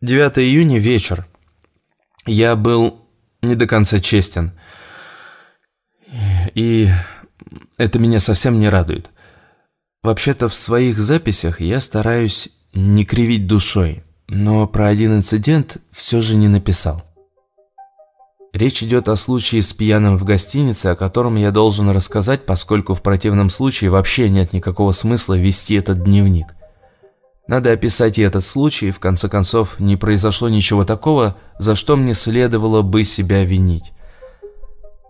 9 июня вечер. Я был не до конца честен. И это меня совсем не радует. Вообще-то в своих записях я стараюсь не кривить душой, но про один инцидент все же не написал. Речь идет о случае с пьяным в гостинице, о котором я должен рассказать, поскольку в противном случае вообще нет никакого смысла вести этот дневник. Надо описать и этот случай, в конце концов, не произошло ничего такого, за что мне следовало бы себя винить.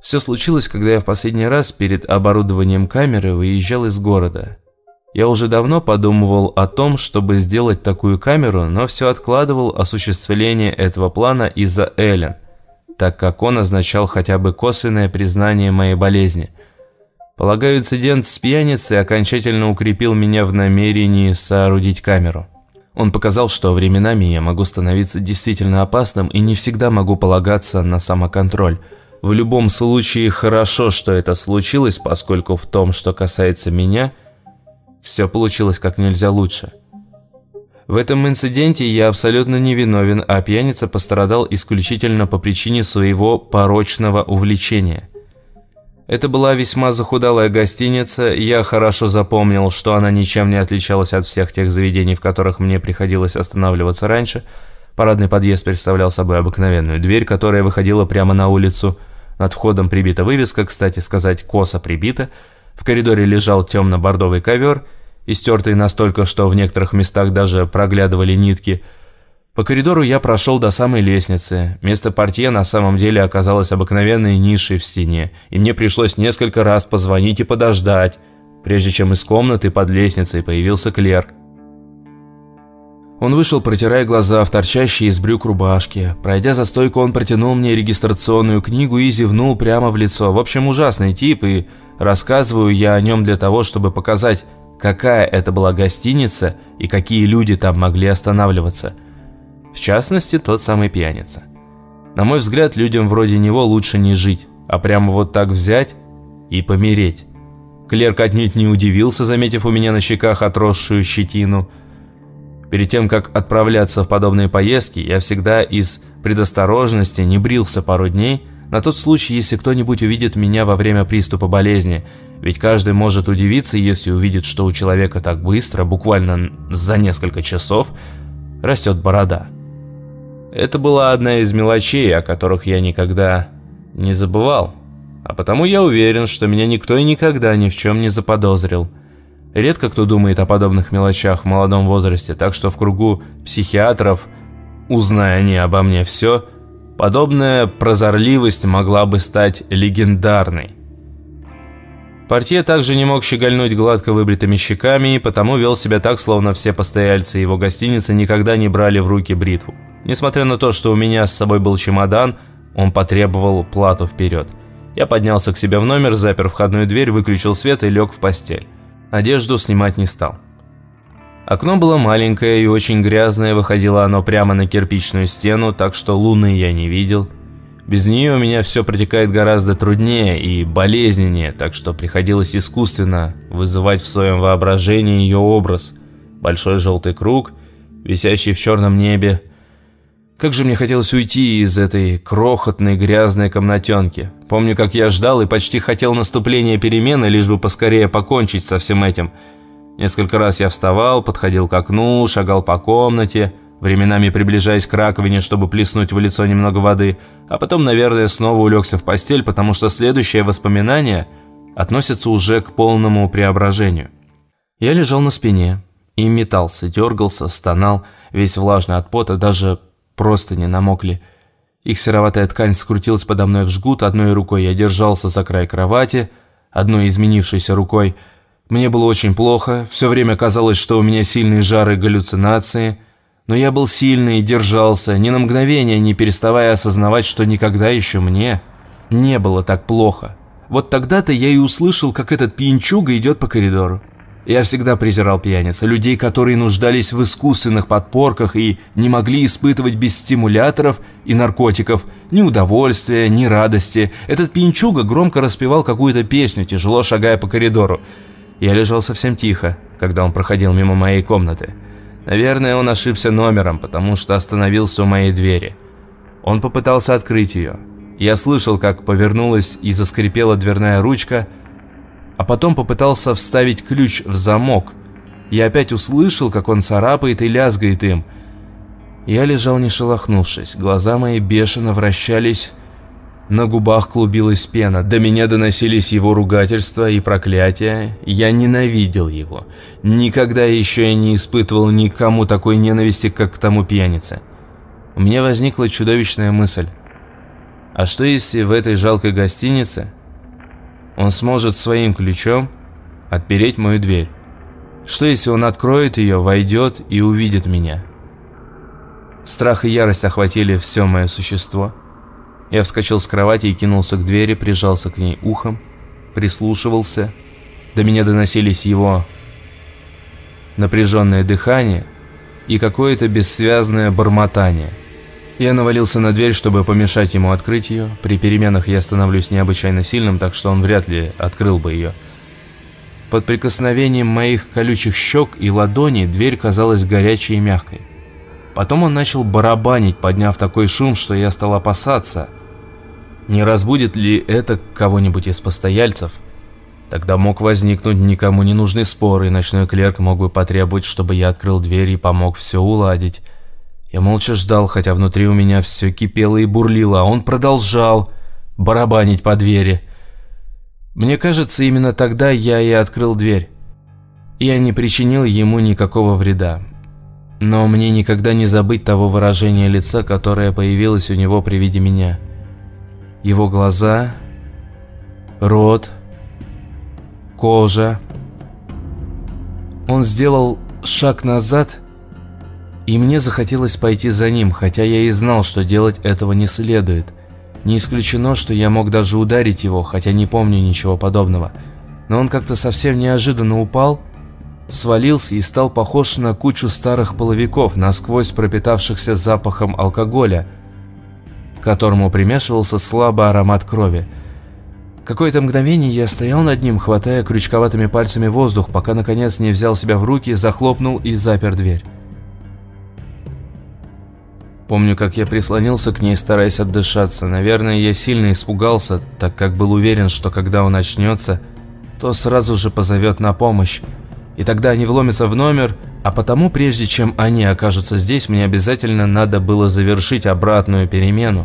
Все случилось, когда я в последний раз перед оборудованием камеры выезжал из города. Я уже давно подумывал о том, чтобы сделать такую камеру, но все откладывал осуществление этого плана из-за Эллен, так как он означал хотя бы косвенное признание моей болезни. Полагаю, инцидент с пьяницей окончательно укрепил меня в намерении соорудить камеру. Он показал, что временами я могу становиться действительно опасным и не всегда могу полагаться на самоконтроль – в любом случае, хорошо, что это случилось, поскольку в том, что касается меня, все получилось как нельзя лучше. В этом инциденте я абсолютно невиновен, а пьяница пострадал исключительно по причине своего порочного увлечения. Это была весьма захудалая гостиница, я хорошо запомнил, что она ничем не отличалась от всех тех заведений, в которых мне приходилось останавливаться раньше. Парадный подъезд представлял собой обыкновенную дверь, которая выходила прямо на улицу – над входом прибита вывеска, кстати сказать, косо прибита. В коридоре лежал темно-бордовый ковер, истертый настолько, что в некоторых местах даже проглядывали нитки. По коридору я прошел до самой лестницы. Место портье на самом деле оказалось обыкновенной нишей в стене, и мне пришлось несколько раз позвонить и подождать, прежде чем из комнаты под лестницей появился клерк. Он вышел, протирая глаза в торчащие из брюк рубашки. Пройдя за стойку, он протянул мне регистрационную книгу и зевнул прямо в лицо. В общем, ужасный тип, и рассказываю я о нем для того, чтобы показать, какая это была гостиница и какие люди там могли останавливаться. В частности, тот самый пьяница. На мой взгляд, людям вроде него лучше не жить, а прямо вот так взять и помереть. Клерк отнюдь не удивился, заметив у меня на щеках отросшую щетину – Перед тем, как отправляться в подобные поездки, я всегда из предосторожности не брился пару дней, на тот случай, если кто-нибудь увидит меня во время приступа болезни, ведь каждый может удивиться, если увидит, что у человека так быстро, буквально за несколько часов, растет борода. Это была одна из мелочей, о которых я никогда не забывал, а потому я уверен, что меня никто и никогда ни в чем не заподозрил – Редко кто думает о подобных мелочах в молодом возрасте, так что в кругу психиатров, узная они обо мне все, подобная прозорливость могла бы стать легендарной. Портье также не мог щегольнуть гладко выбритыми щеками, и потому вел себя так, словно все постояльцы его гостиницы никогда не брали в руки бритву. Несмотря на то, что у меня с собой был чемодан, он потребовал плату вперед. Я поднялся к себе в номер, запер входную дверь, выключил свет и лег в постель. Одежду снимать не стал. Окно было маленькое и очень грязное, выходило оно прямо на кирпичную стену, так что луны я не видел. Без нее у меня все протекает гораздо труднее и болезненнее, так что приходилось искусственно вызывать в своем воображении ее образ. Большой желтый круг, висящий в черном небе, как же мне хотелось уйти из этой крохотной грязной комнатенки. Помню, как я ждал и почти хотел наступления перемены, лишь бы поскорее покончить со всем этим. Несколько раз я вставал, подходил к окну, шагал по комнате, временами приближаясь к раковине, чтобы плеснуть в лицо немного воды, а потом, наверное, снова улегся в постель, потому что следующее воспоминание относится уже к полному преображению. Я лежал на спине и метался, дергался, стонал, весь влажный от пота, даже просто не намокли. Их сероватая ткань скрутилась подо мной в жгут, одной рукой я держался за край кровати, одной изменившейся рукой. Мне было очень плохо, все время казалось, что у меня сильные жары и галлюцинации, но я был сильный и держался, ни на мгновение не переставая осознавать, что никогда еще мне не было так плохо. Вот тогда-то я и услышал, как этот пьянчуга идет по коридору. Я всегда презирал пьяниц, людей, которые нуждались в искусственных подпорках и не могли испытывать без стимуляторов и наркотиков ни удовольствия, ни радости. Этот пьянчуга громко распевал какую-то песню, тяжело шагая по коридору. Я лежал совсем тихо, когда он проходил мимо моей комнаты. Наверное, он ошибся номером, потому что остановился у моей двери. Он попытался открыть ее. Я слышал, как повернулась и заскрипела дверная ручка, а потом попытался вставить ключ в замок. Я опять услышал, как он царапает и лязгает им. Я лежал не шелохнувшись, глаза мои бешено вращались, на губах клубилась пена, до меня доносились его ругательства и проклятия. Я ненавидел его. Никогда еще я не испытывал никому такой ненависти, как к тому пьянице. У меня возникла чудовищная мысль. А что если в этой жалкой гостинице он сможет своим ключом отпереть мою дверь? Что если он откроет ее, войдет и увидит меня? Страх и ярость охватили все мое существо. Я вскочил с кровати и кинулся к двери, прижался к ней ухом, прислушивался. До меня доносились его напряженное дыхание и какое-то бессвязное бормотание. Я навалился на дверь, чтобы помешать ему открыть ее. При переменах я становлюсь необычайно сильным, так что он вряд ли открыл бы ее. Под прикосновением моих колючих щек и ладоней дверь казалась горячей и мягкой. Потом он начал барабанить, подняв такой шум, что я стал опасаться. Не разбудит ли это кого-нибудь из постояльцев? Тогда мог возникнуть никому не нужный спор, и ночной клерк мог бы потребовать, чтобы я открыл дверь и помог все уладить. Я молча ждал, хотя внутри у меня все кипело и бурлило, а он продолжал барабанить по двери. Мне кажется, именно тогда я и открыл дверь. Я не причинил ему никакого вреда. Но мне никогда не забыть того выражения лица, которое появилось у него при виде меня. Его глаза, рот, кожа. Он сделал шаг назад, и мне захотелось пойти за ним, хотя я и знал, что делать этого не следует. Не исключено, что я мог даже ударить его, хотя не помню ничего подобного. Но он как-то совсем неожиданно упал свалился и стал похож на кучу старых половиков, насквозь пропитавшихся запахом алкоголя, к которому примешивался слабый аромат крови. Какое-то мгновение я стоял над ним, хватая крючковатыми пальцами воздух, пока наконец не взял себя в руки, захлопнул и запер дверь. Помню, как я прислонился к ней, стараясь отдышаться. Наверное, я сильно испугался, так как был уверен, что когда он очнется, то сразу же позовет на помощь и тогда они вломятся в номер, а потому, прежде чем они окажутся здесь, мне обязательно надо было завершить обратную перемену.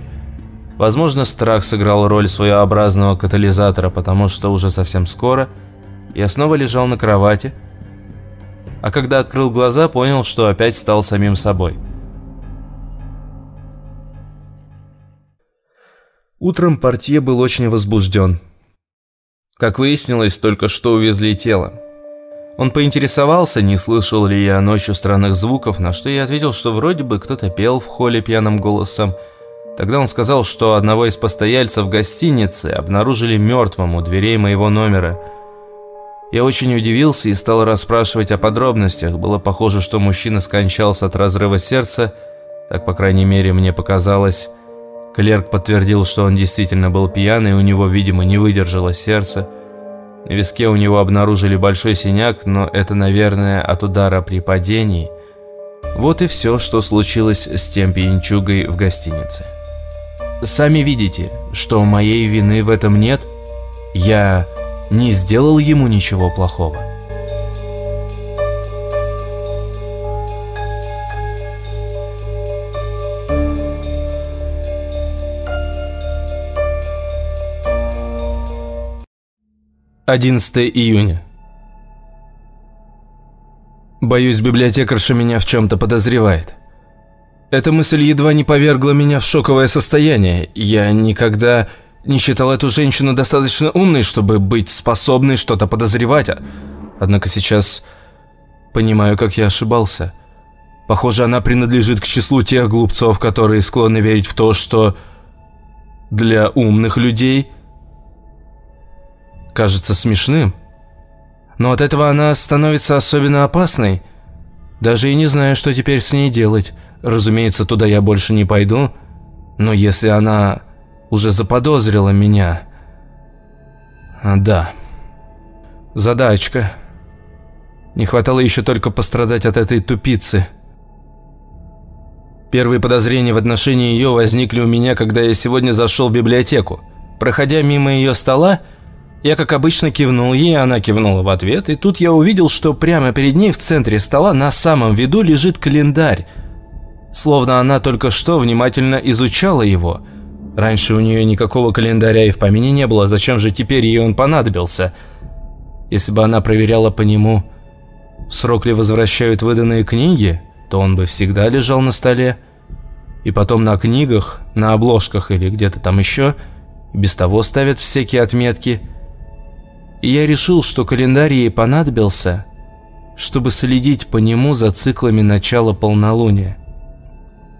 Возможно, страх сыграл роль своеобразного катализатора, потому что уже совсем скоро я снова лежал на кровати, а когда открыл глаза, понял, что опять стал самим собой. Утром портье был очень возбужден. Как выяснилось, только что увезли тело. Он поинтересовался, не слышал ли я ночью странных звуков, на что я ответил, что вроде бы кто-то пел в холле пьяным голосом. Тогда он сказал, что одного из постояльцев гостиницы обнаружили мертвым у дверей моего номера. Я очень удивился и стал расспрашивать о подробностях. Было похоже, что мужчина скончался от разрыва сердца, так, по крайней мере, мне показалось. Клерк подтвердил, что он действительно был пьяный, и у него, видимо, не выдержало сердце. На виске у него обнаружили большой синяк, но это, наверное, от удара при падении. Вот и все, что случилось с тем пьянчугой в гостинице. Сами видите, что моей вины в этом нет. Я не сделал ему ничего плохого. 11 июня. Боюсь, библиотекарша меня в чем-то подозревает. Эта мысль едва не повергла меня в шоковое состояние. Я никогда не считал эту женщину достаточно умной, чтобы быть способной что-то подозревать. Однако сейчас понимаю, как я ошибался. Похоже, она принадлежит к числу тех глупцов, которые склонны верить в то, что для умных людей – кажется смешным. Но от этого она становится особенно опасной. Даже и не знаю, что теперь с ней делать. Разумеется, туда я больше не пойду. Но если она уже заподозрила меня... Да. Задачка. Не хватало еще только пострадать от этой тупицы. Первые подозрения в отношении ее возникли у меня, когда я сегодня зашел в библиотеку. Проходя мимо ее стола, я, как обычно, кивнул ей, она кивнула в ответ, и тут я увидел, что прямо перед ней в центре стола на самом виду лежит календарь, словно она только что внимательно изучала его. Раньше у нее никакого календаря и в помине не было, зачем же теперь ей он понадобился? Если бы она проверяла по нему, в срок ли возвращают выданные книги, то он бы всегда лежал на столе. И потом на книгах, на обложках или где-то там еще, без того ставят всякие отметки – и я решил, что календарь ей понадобился, чтобы следить по нему за циклами начала полнолуния.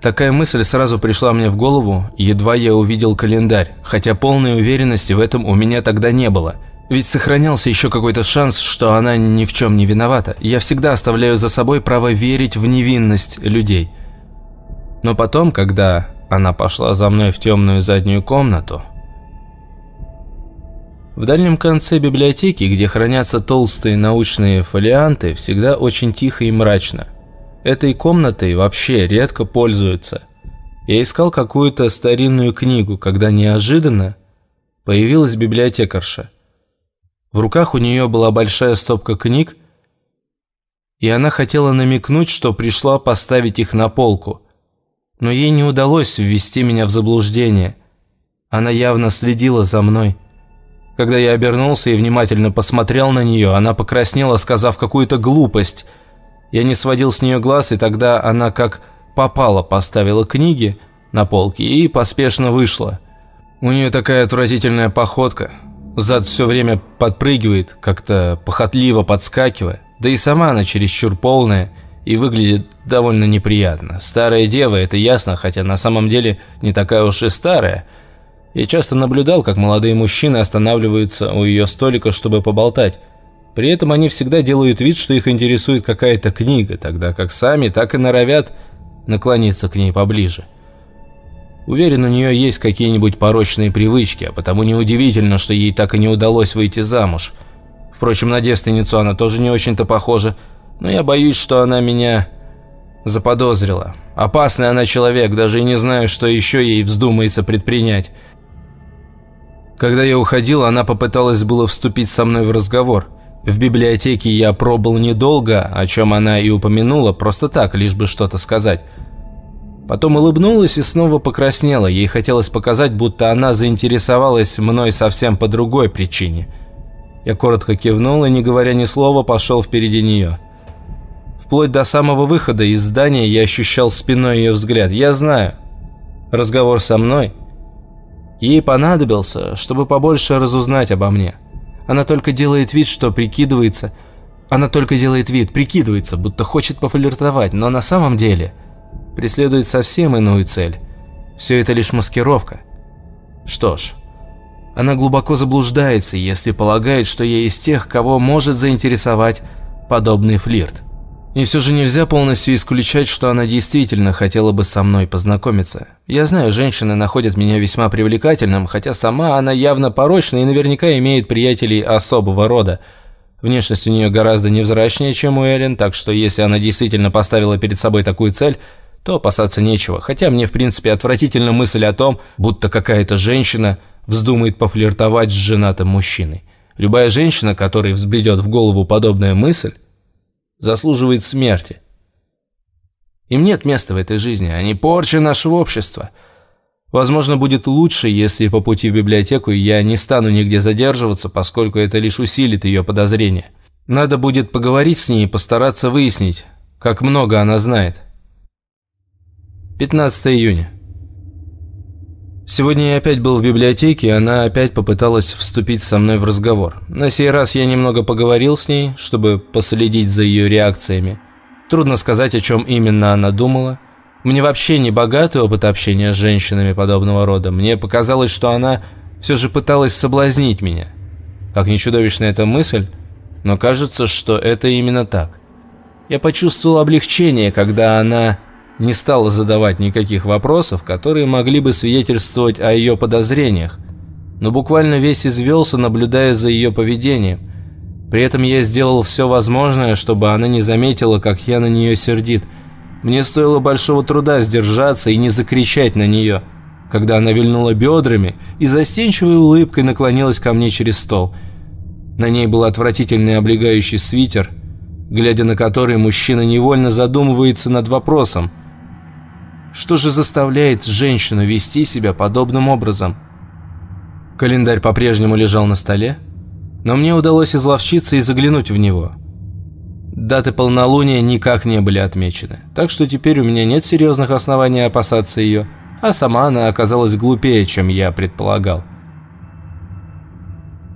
Такая мысль сразу пришла мне в голову, едва я увидел календарь, хотя полной уверенности в этом у меня тогда не было. Ведь сохранялся еще какой-то шанс, что она ни в чем не виновата. Я всегда оставляю за собой право верить в невинность людей. Но потом, когда она пошла за мной в темную заднюю комнату, в дальнем конце библиотеки, где хранятся толстые научные фолианты, всегда очень тихо и мрачно. Этой комнатой вообще редко пользуются. Я искал какую-то старинную книгу, когда неожиданно появилась библиотекарша. В руках у нее была большая стопка книг, и она хотела намекнуть, что пришла поставить их на полку. Но ей не удалось ввести меня в заблуждение. Она явно следила за мной. Когда я обернулся и внимательно посмотрел на нее, она покраснела, сказав какую-то глупость. Я не сводил с нее глаз, и тогда она как попала поставила книги на полке и поспешно вышла. У нее такая отвратительная походка. Зад все время подпрыгивает, как-то похотливо подскакивая. Да и сама она чересчур полная и выглядит довольно неприятно. Старая дева, это ясно, хотя на самом деле не такая уж и старая – я часто наблюдал, как молодые мужчины останавливаются у ее столика, чтобы поболтать. При этом они всегда делают вид, что их интересует какая-то книга, тогда как сами так и норовят наклониться к ней поближе. Уверен, у нее есть какие-нибудь порочные привычки, а потому неудивительно, что ей так и не удалось выйти замуж. Впрочем, на девственницу она тоже не очень-то похожа, но я боюсь, что она меня заподозрила. Опасный она человек, даже и не знаю, что еще ей вздумается предпринять. Когда я уходил, она попыталась было вступить со мной в разговор. В библиотеке я пробыл недолго, о чем она и упомянула, просто так, лишь бы что-то сказать. Потом улыбнулась и снова покраснела. Ей хотелось показать, будто она заинтересовалась мной совсем по другой причине. Я коротко кивнул и, не говоря ни слова, пошел впереди нее. Вплоть до самого выхода из здания я ощущал спиной ее взгляд. Я знаю, разговор со мной Ей понадобился, чтобы побольше разузнать обо мне. Она только делает вид, что прикидывается. Она только делает вид, прикидывается, будто хочет пофлиртовать, но на самом деле преследует совсем иную цель. Все это лишь маскировка. Что ж, она глубоко заблуждается, если полагает, что я из тех, кого может заинтересовать подобный флирт. И все же нельзя полностью исключать, что она действительно хотела бы со мной познакомиться. Я знаю, женщины находят меня весьма привлекательным, хотя сама она явно порочна и наверняка имеет приятелей особого рода. Внешность у нее гораздо невзрачнее, чем у Эллен, так что если она действительно поставила перед собой такую цель, то опасаться нечего. Хотя мне в принципе отвратительна мысль о том, будто какая-то женщина вздумает пофлиртовать с женатым мужчиной. Любая женщина, которой взбредет в голову подобная мысль, заслуживает смерти. Им нет места в этой жизни, они порча нашего общества. Возможно, будет лучше, если по пути в библиотеку я не стану нигде задерживаться, поскольку это лишь усилит ее подозрения. Надо будет поговорить с ней и постараться выяснить, как много она знает. 15 июня. Сегодня я опять был в библиотеке, и она опять попыталась вступить со мной в разговор. На сей раз я немного поговорил с ней, чтобы последить за ее реакциями. Трудно сказать, о чем именно она думала. Мне вообще не богатый опыт общения с женщинами подобного рода. Мне показалось, что она все же пыталась соблазнить меня. Как ни чудовищна эта мысль, но кажется, что это именно так. Я почувствовал облегчение, когда она не стала задавать никаких вопросов, которые могли бы свидетельствовать о ее подозрениях, но буквально весь извелся, наблюдая за ее поведением. При этом я сделал все возможное, чтобы она не заметила, как я на нее сердит. Мне стоило большого труда сдержаться и не закричать на нее, когда она вильнула бедрами и застенчивой улыбкой наклонилась ко мне через стол. На ней был отвратительный облегающий свитер, глядя на который мужчина невольно задумывается над вопросом, что же заставляет женщину вести себя подобным образом? Календарь по-прежнему лежал на столе, но мне удалось изловчиться и заглянуть в него – Даты полнолуния никак не были отмечены, так что теперь у меня нет серьезных оснований опасаться ее, а сама она оказалась глупее, чем я предполагал.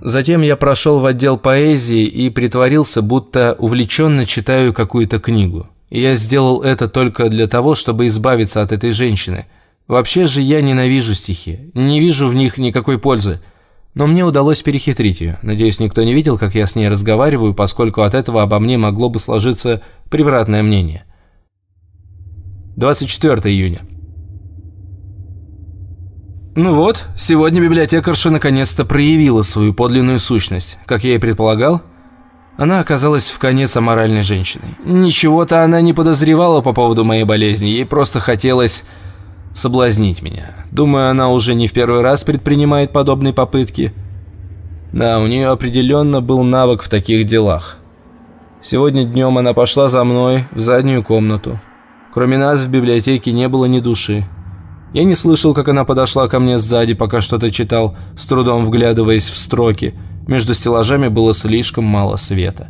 Затем я прошел в отдел поэзии и притворился, будто увлеченно читаю какую-то книгу. И я сделал это только для того, чтобы избавиться от этой женщины. Вообще же я ненавижу стихи, не вижу в них никакой пользы – но мне удалось перехитрить ее. Надеюсь, никто не видел, как я с ней разговариваю, поскольку от этого обо мне могло бы сложиться превратное мнение. 24 июня. Ну вот, сегодня библиотекарша наконец-то проявила свою подлинную сущность. Как я и предполагал, она оказалась в конец аморальной женщиной. Ничего-то она не подозревала по поводу моей болезни, ей просто хотелось соблазнить меня. Думаю, она уже не в первый раз предпринимает подобные попытки. Да, у нее определенно был навык в таких делах. Сегодня днем она пошла за мной в заднюю комнату. Кроме нас в библиотеке не было ни души. Я не слышал, как она подошла ко мне сзади, пока что-то читал, с трудом вглядываясь в строки. Между стеллажами было слишком мало света.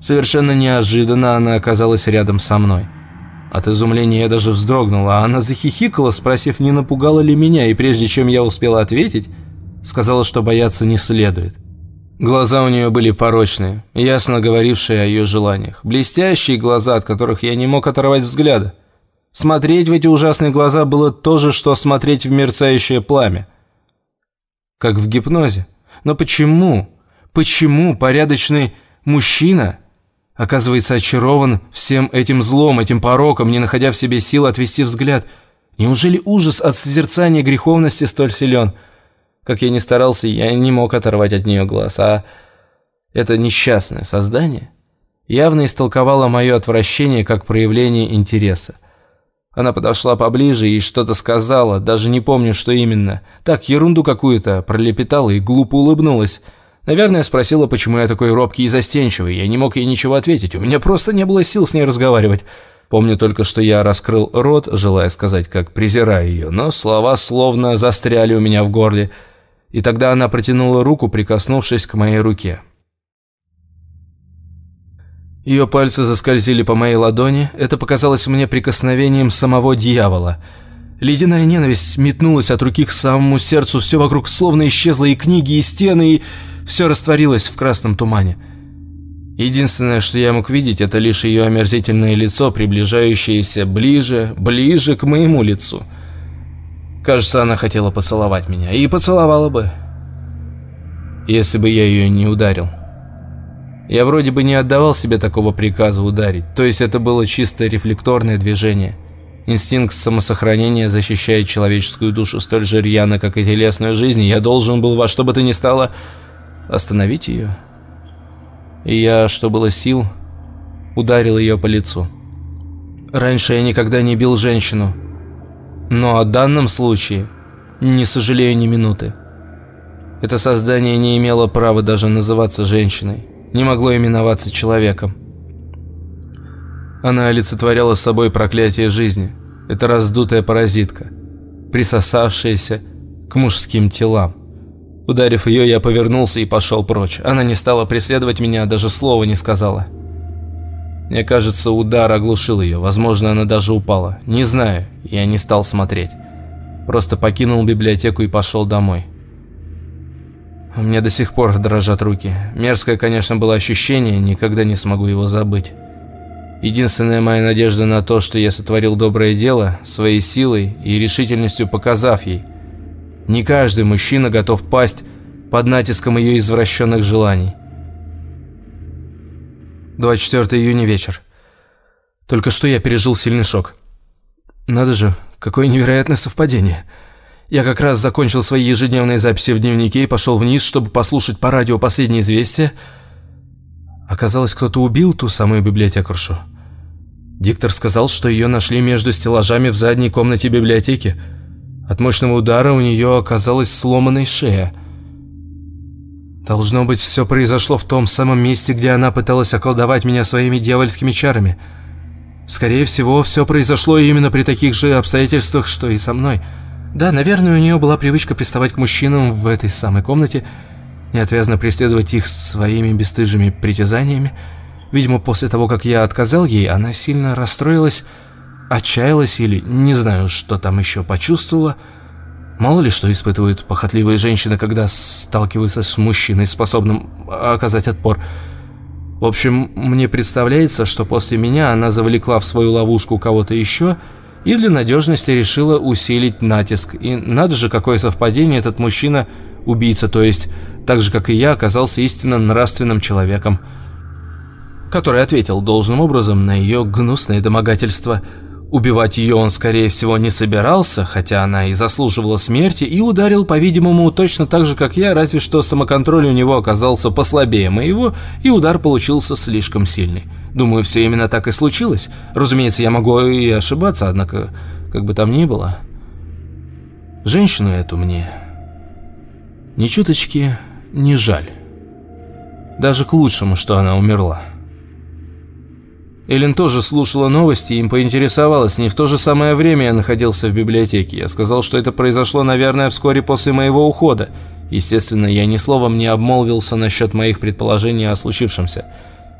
Совершенно неожиданно она оказалась рядом со мной. От изумления я даже вздрогнула, а она захихикала, спросив, не напугала ли меня, и прежде чем я успела ответить, сказала, что бояться не следует. Глаза у нее были порочные, ясно говорившие о ее желаниях. Блестящие глаза, от которых я не мог оторвать взгляда. Смотреть в эти ужасные глаза было то же, что смотреть в мерцающее пламя. Как в гипнозе. Но почему? Почему порядочный мужчина оказывается очарован всем этим злом, этим пороком, не находя в себе сил отвести взгляд. Неужели ужас от созерцания греховности столь силен? Как я ни старался, я не мог оторвать от нее глаз, а это несчастное создание явно истолковало мое отвращение как проявление интереса. Она подошла поближе и что-то сказала, даже не помню, что именно. Так, ерунду какую-то пролепетала и глупо улыбнулась. Наверное, спросила, почему я такой робкий и застенчивый. Я не мог ей ничего ответить. У меня просто не было сил с ней разговаривать. Помню только, что я раскрыл рот, желая сказать, как презираю ее, но слова словно застряли у меня в горле. И тогда она протянула руку, прикоснувшись к моей руке. Ее пальцы заскользили по моей ладони. Это показалось мне прикосновением самого дьявола. Ледяная ненависть метнулась от руки к самому сердцу. Все вокруг словно исчезло и книги, и стены, и все растворилось в красном тумане. Единственное, что я мог видеть, это лишь ее омерзительное лицо, приближающееся ближе, ближе к моему лицу. Кажется, она хотела поцеловать меня. И поцеловала бы, если бы я ее не ударил. Я вроде бы не отдавал себе такого приказа ударить, то есть это было чисто рефлекторное движение. Инстинкт самосохранения защищает человеческую душу столь же рьяно, как и телесную жизнь, я должен был во что бы то ни стало остановить ее. И я, что было сил, ударил ее по лицу. Раньше я никогда не бил женщину, но о данном случае не сожалею ни минуты. Это создание не имело права даже называться женщиной, не могло именоваться человеком. Она олицетворяла собой проклятие жизни. Это раздутая паразитка, присосавшаяся к мужским телам. Ударив ее, я повернулся и пошел прочь. Она не стала преследовать меня, даже слова не сказала. Мне кажется, удар оглушил ее. Возможно, она даже упала. Не знаю, я не стал смотреть. Просто покинул библиотеку и пошел домой. У меня до сих пор дрожат руки. Мерзкое, конечно, было ощущение, никогда не смогу его забыть. Единственная моя надежда на то, что я сотворил доброе дело, своей силой и решительностью показав ей – не каждый мужчина готов пасть под натиском ее извращенных желаний. 24 июня вечер. Только что я пережил сильный шок. Надо же, какое невероятное совпадение. Я как раз закончил свои ежедневные записи в дневнике и пошел вниз, чтобы послушать по радио последние известия. Оказалось, кто-то убил ту самую библиотекаршу. Диктор сказал, что ее нашли между стеллажами в задней комнате библиотеки. От мощного удара у нее оказалась сломанная шея. Должно быть, все произошло в том самом месте, где она пыталась околдовать меня своими дьявольскими чарами. Скорее всего, все произошло именно при таких же обстоятельствах, что и со мной. Да, наверное, у нее была привычка приставать к мужчинам в этой самой комнате, неотвязно преследовать их своими бесстыжими притязаниями. Видимо, после того, как я отказал ей, она сильно расстроилась, отчаялась или не знаю, что там еще почувствовала. Мало ли что испытывают похотливые женщины, когда сталкиваются с мужчиной, способным оказать отпор. В общем, мне представляется, что после меня она завлекла в свою ловушку кого-то еще и для надежности решила усилить натиск. И надо же, какое совпадение, этот мужчина – убийца, то есть, так же, как и я, оказался истинно нравственным человеком который ответил должным образом на ее гнусное домогательство. Убивать ее он, скорее всего, не собирался, хотя она и заслуживала смерти, и ударил, по-видимому, точно так же, как я, разве что самоконтроль у него оказался послабее моего, и удар получился слишком сильный. Думаю, все именно так и случилось. Разумеется, я могу и ошибаться, однако, как бы там ни было... Женщину эту мне ни чуточки не жаль. Даже к лучшему, что она умерла. Эллен тоже слушала новости и им поинтересовалась. Не в то же самое время я находился в библиотеке. Я сказал, что это произошло, наверное, вскоре после моего ухода. Естественно, я ни словом не обмолвился насчет моих предположений о случившемся.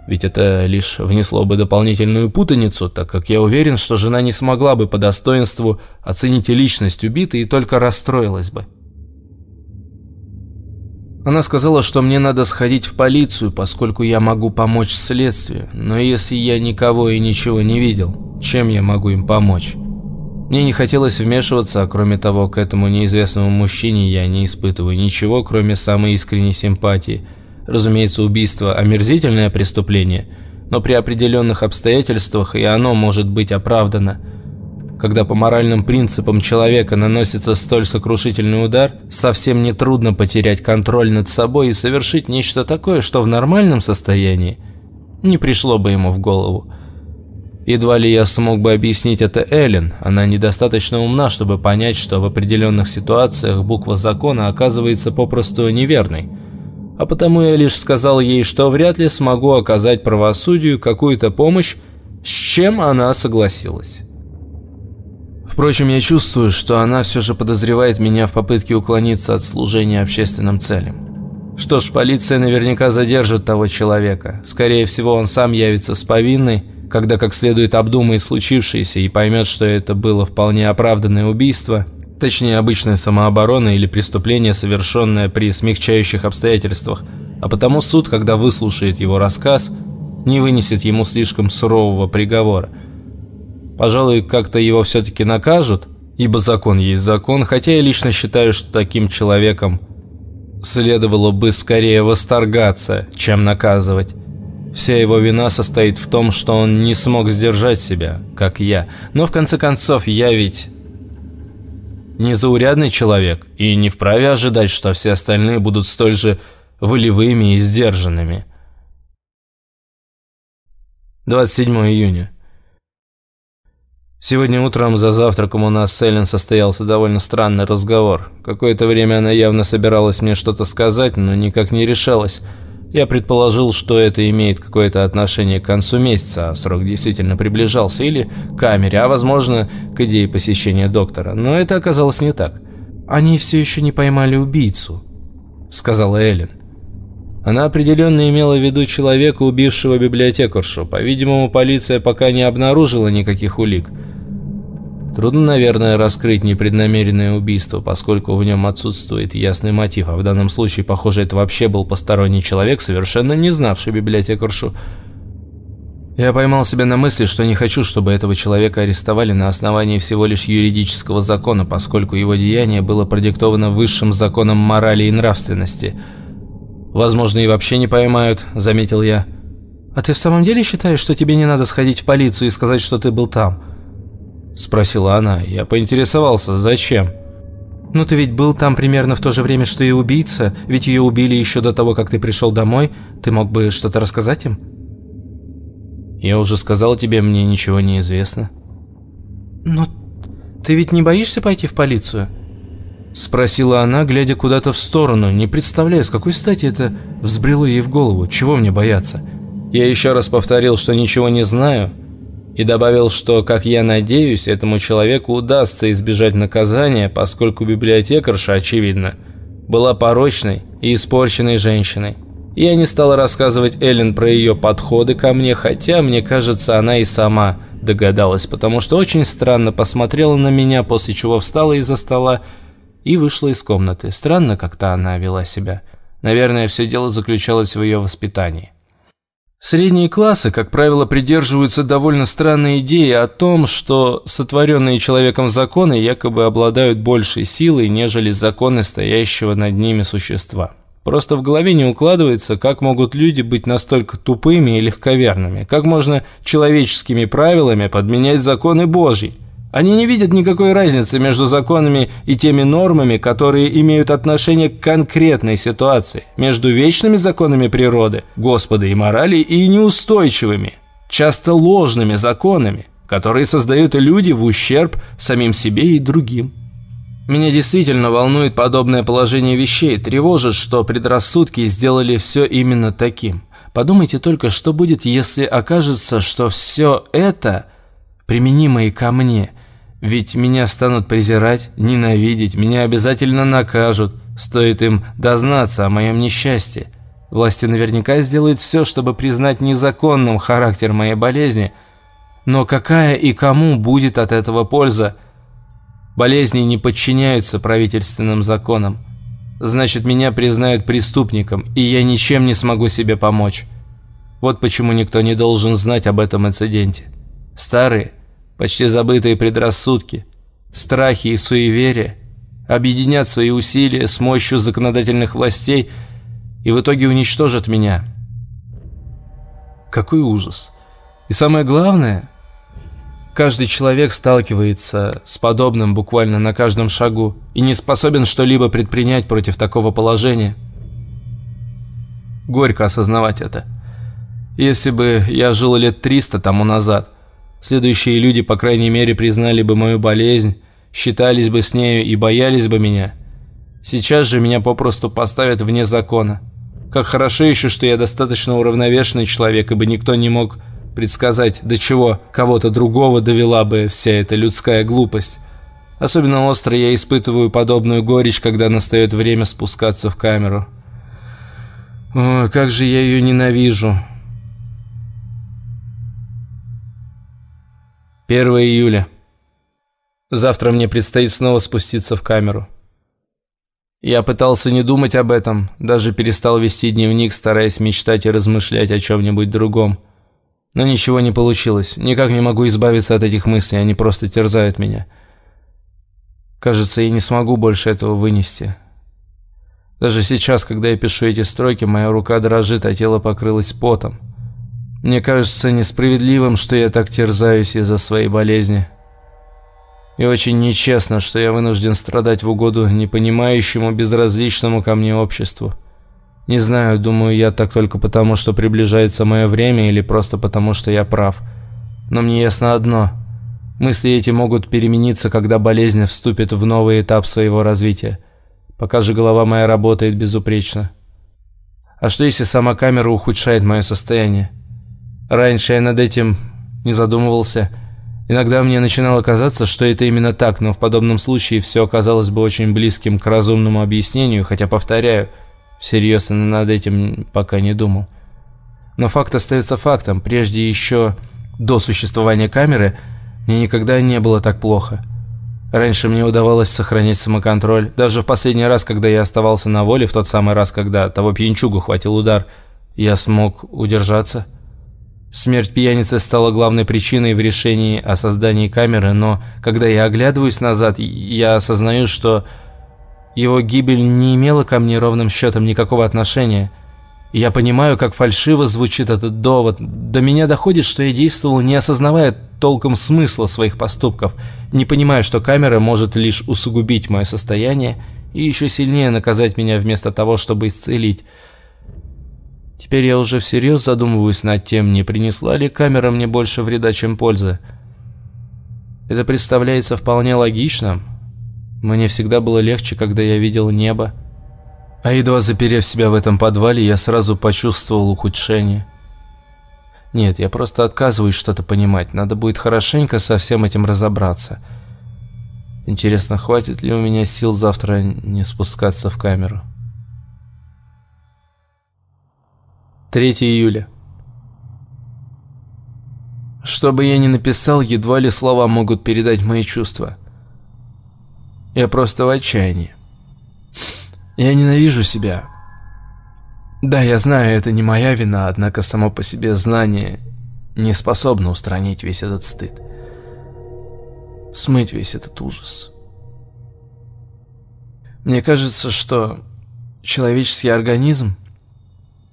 Ведь это лишь внесло бы дополнительную путаницу, так как я уверен, что жена не смогла бы по достоинству оценить личность убитой и только расстроилась бы. Она сказала, что мне надо сходить в полицию, поскольку я могу помочь следствию, но если я никого и ничего не видел, чем я могу им помочь? Мне не хотелось вмешиваться, а кроме того, к этому неизвестному мужчине я не испытываю ничего, кроме самой искренней симпатии. Разумеется, убийство – омерзительное преступление, но при определенных обстоятельствах и оно может быть оправдано – когда по моральным принципам человека наносится столь сокрушительный удар, совсем не трудно потерять контроль над собой и совершить нечто такое, что в нормальном состоянии не пришло бы ему в голову. Едва ли я смог бы объяснить это Эллен, она недостаточно умна, чтобы понять, что в определенных ситуациях буква закона оказывается попросту неверной. А потому я лишь сказал ей, что вряд ли смогу оказать правосудию какую-то помощь, с чем она согласилась. Впрочем, я чувствую, что она все же подозревает меня в попытке уклониться от служения общественным целям. Что ж, полиция наверняка задержит того человека. Скорее всего, он сам явится с повинной, когда как следует обдумает случившееся и поймет, что это было вполне оправданное убийство, точнее обычная самооборона или преступление, совершенное при смягчающих обстоятельствах, а потому суд, когда выслушает его рассказ, не вынесет ему слишком сурового приговора – Пожалуй, как-то его все-таки накажут, ибо закон есть закон, хотя я лично считаю, что таким человеком следовало бы скорее восторгаться, чем наказывать. Вся его вина состоит в том, что он не смог сдержать себя, как я. Но в конце концов, я ведь не заурядный человек и не вправе ожидать, что все остальные будут столь же волевыми и сдержанными. 27 июня. Сегодня утром за завтраком у нас с Эллен состоялся довольно странный разговор. Какое-то время она явно собиралась мне что-то сказать, но никак не решалась. Я предположил, что это имеет какое-то отношение к концу месяца, а срок действительно приближался, или к камере, а возможно, к идее посещения доктора. Но это оказалось не так. «Они все еще не поймали убийцу», — сказала Эллен. Она определенно имела в виду человека, убившего библиотекаршу. По-видимому, полиция пока не обнаружила никаких улик. Трудно, наверное, раскрыть непреднамеренное убийство, поскольку в нем отсутствует ясный мотив, а в данном случае, похоже, это вообще был посторонний человек, совершенно не знавший библиотекаршу. Я поймал себя на мысли, что не хочу, чтобы этого человека арестовали на основании всего лишь юридического закона, поскольку его деяние было продиктовано высшим законом морали и нравственности. «Возможно, и вообще не поймают», — заметил я. «А ты в самом деле считаешь, что тебе не надо сходить в полицию и сказать, что ты был там?» – спросила она. Я поинтересовался, зачем? «Ну ты ведь был там примерно в то же время, что и убийца, ведь ее убили еще до того, как ты пришел домой. Ты мог бы что-то рассказать им?» Я уже сказал тебе, мне ничего не известно. Но ты ведь не боишься пойти в полицию? Спросила она, глядя куда-то в сторону, не представляя, с какой стати это взбрело ей в голову. Чего мне бояться? Я еще раз повторил, что ничего не знаю, и добавил, что, как я надеюсь, этому человеку удастся избежать наказания, поскольку библиотекарша, очевидно, была порочной и испорченной женщиной. Я не стал рассказывать Эллен про ее подходы ко мне, хотя, мне кажется, она и сама догадалась, потому что очень странно посмотрела на меня, после чего встала из-за стола и вышла из комнаты. Странно как-то она вела себя. Наверное, все дело заключалось в ее воспитании. Средние классы, как правило, придерживаются довольно странной идеи о том, что сотворенные человеком законы якобы обладают большей силой, нежели законы стоящего над ними существа. Просто в голове не укладывается, как могут люди быть настолько тупыми и легковерными, как можно человеческими правилами подменять законы Божьи. Они не видят никакой разницы между законами и теми нормами, которые имеют отношение к конкретной ситуации, между вечными законами природы, Господа и морали и неустойчивыми, часто ложными законами, которые создают люди в ущерб самим себе и другим. Меня действительно волнует подобное положение вещей, тревожит, что предрассудки сделали все именно таким. Подумайте только, что будет, если окажется, что все это применимо и ко мне – ведь меня станут презирать, ненавидеть, меня обязательно накажут, стоит им дознаться о моем несчастье. Власти наверняка сделают все, чтобы признать незаконным характер моей болезни. Но какая и кому будет от этого польза? Болезни не подчиняются правительственным законам. Значит, меня признают преступником, и я ничем не смогу себе помочь. Вот почему никто не должен знать об этом инциденте. Старые, почти забытые предрассудки, страхи и суеверия объединят свои усилия с мощью законодательных властей и в итоге уничтожат меня. Какой ужас. И самое главное, каждый человек сталкивается с подобным буквально на каждом шагу и не способен что-либо предпринять против такого положения. Горько осознавать это. Если бы я жил лет 300 тому назад – Следующие люди, по крайней мере, признали бы мою болезнь, считались бы с нею и боялись бы меня. Сейчас же меня попросту поставят вне закона. Как хорошо еще, что я достаточно уравновешенный человек, ибо никто не мог предсказать, до чего кого-то другого довела бы вся эта людская глупость. Особенно остро я испытываю подобную горечь, когда настает время спускаться в камеру. О, как же я ее ненавижу. 1 июля. Завтра мне предстоит снова спуститься в камеру. Я пытался не думать об этом, даже перестал вести дневник, стараясь мечтать и размышлять о чем-нибудь другом. Но ничего не получилось, никак не могу избавиться от этих мыслей, они просто терзают меня. Кажется, я не смогу больше этого вынести. Даже сейчас, когда я пишу эти строки, моя рука дрожит, а тело покрылось потом. Мне кажется несправедливым, что я так терзаюсь из-за своей болезни. И очень нечестно, что я вынужден страдать в угоду непонимающему, безразличному ко мне обществу. Не знаю, думаю, я так только потому, что приближается мое время, или просто потому, что я прав. Но мне ясно одно. Мысли эти могут перемениться, когда болезнь вступит в новый этап своего развития. Пока же голова моя работает безупречно. А что если сама камера ухудшает мое состояние? Раньше я над этим не задумывался. Иногда мне начинало казаться, что это именно так, но в подобном случае все оказалось бы очень близким к разумному объяснению, хотя, повторяю, всерьез я над этим пока не думал. Но факт остается фактом. Прежде еще до существования камеры мне никогда не было так плохо. Раньше мне удавалось сохранять самоконтроль. Даже в последний раз, когда я оставался на воле, в тот самый раз, когда того пьянчугу хватил удар, я смог удержаться. Смерть пьяницы стала главной причиной в решении о создании камеры, но когда я оглядываюсь назад, я осознаю, что его гибель не имела ко мне ровным счетом никакого отношения. Я понимаю, как фальшиво звучит этот довод. До меня доходит, что я действовал, не осознавая толком смысла своих поступков, не понимая, что камера может лишь усугубить мое состояние и еще сильнее наказать меня вместо того, чтобы исцелить. Теперь я уже всерьез задумываюсь над тем, не принесла ли камера мне больше вреда, чем пользы. Это представляется вполне логичным. Мне всегда было легче, когда я видел небо. А едва заперев себя в этом подвале, я сразу почувствовал ухудшение. Нет, я просто отказываюсь что-то понимать. Надо будет хорошенько со всем этим разобраться. Интересно, хватит ли у меня сил завтра не спускаться в камеру? 3 июля. Что бы я ни написал, едва ли слова могут передать мои чувства. Я просто в отчаянии. Я ненавижу себя. Да, я знаю, это не моя вина, однако само по себе знание не способно устранить весь этот стыд. Смыть весь этот ужас. Мне кажется, что человеческий организм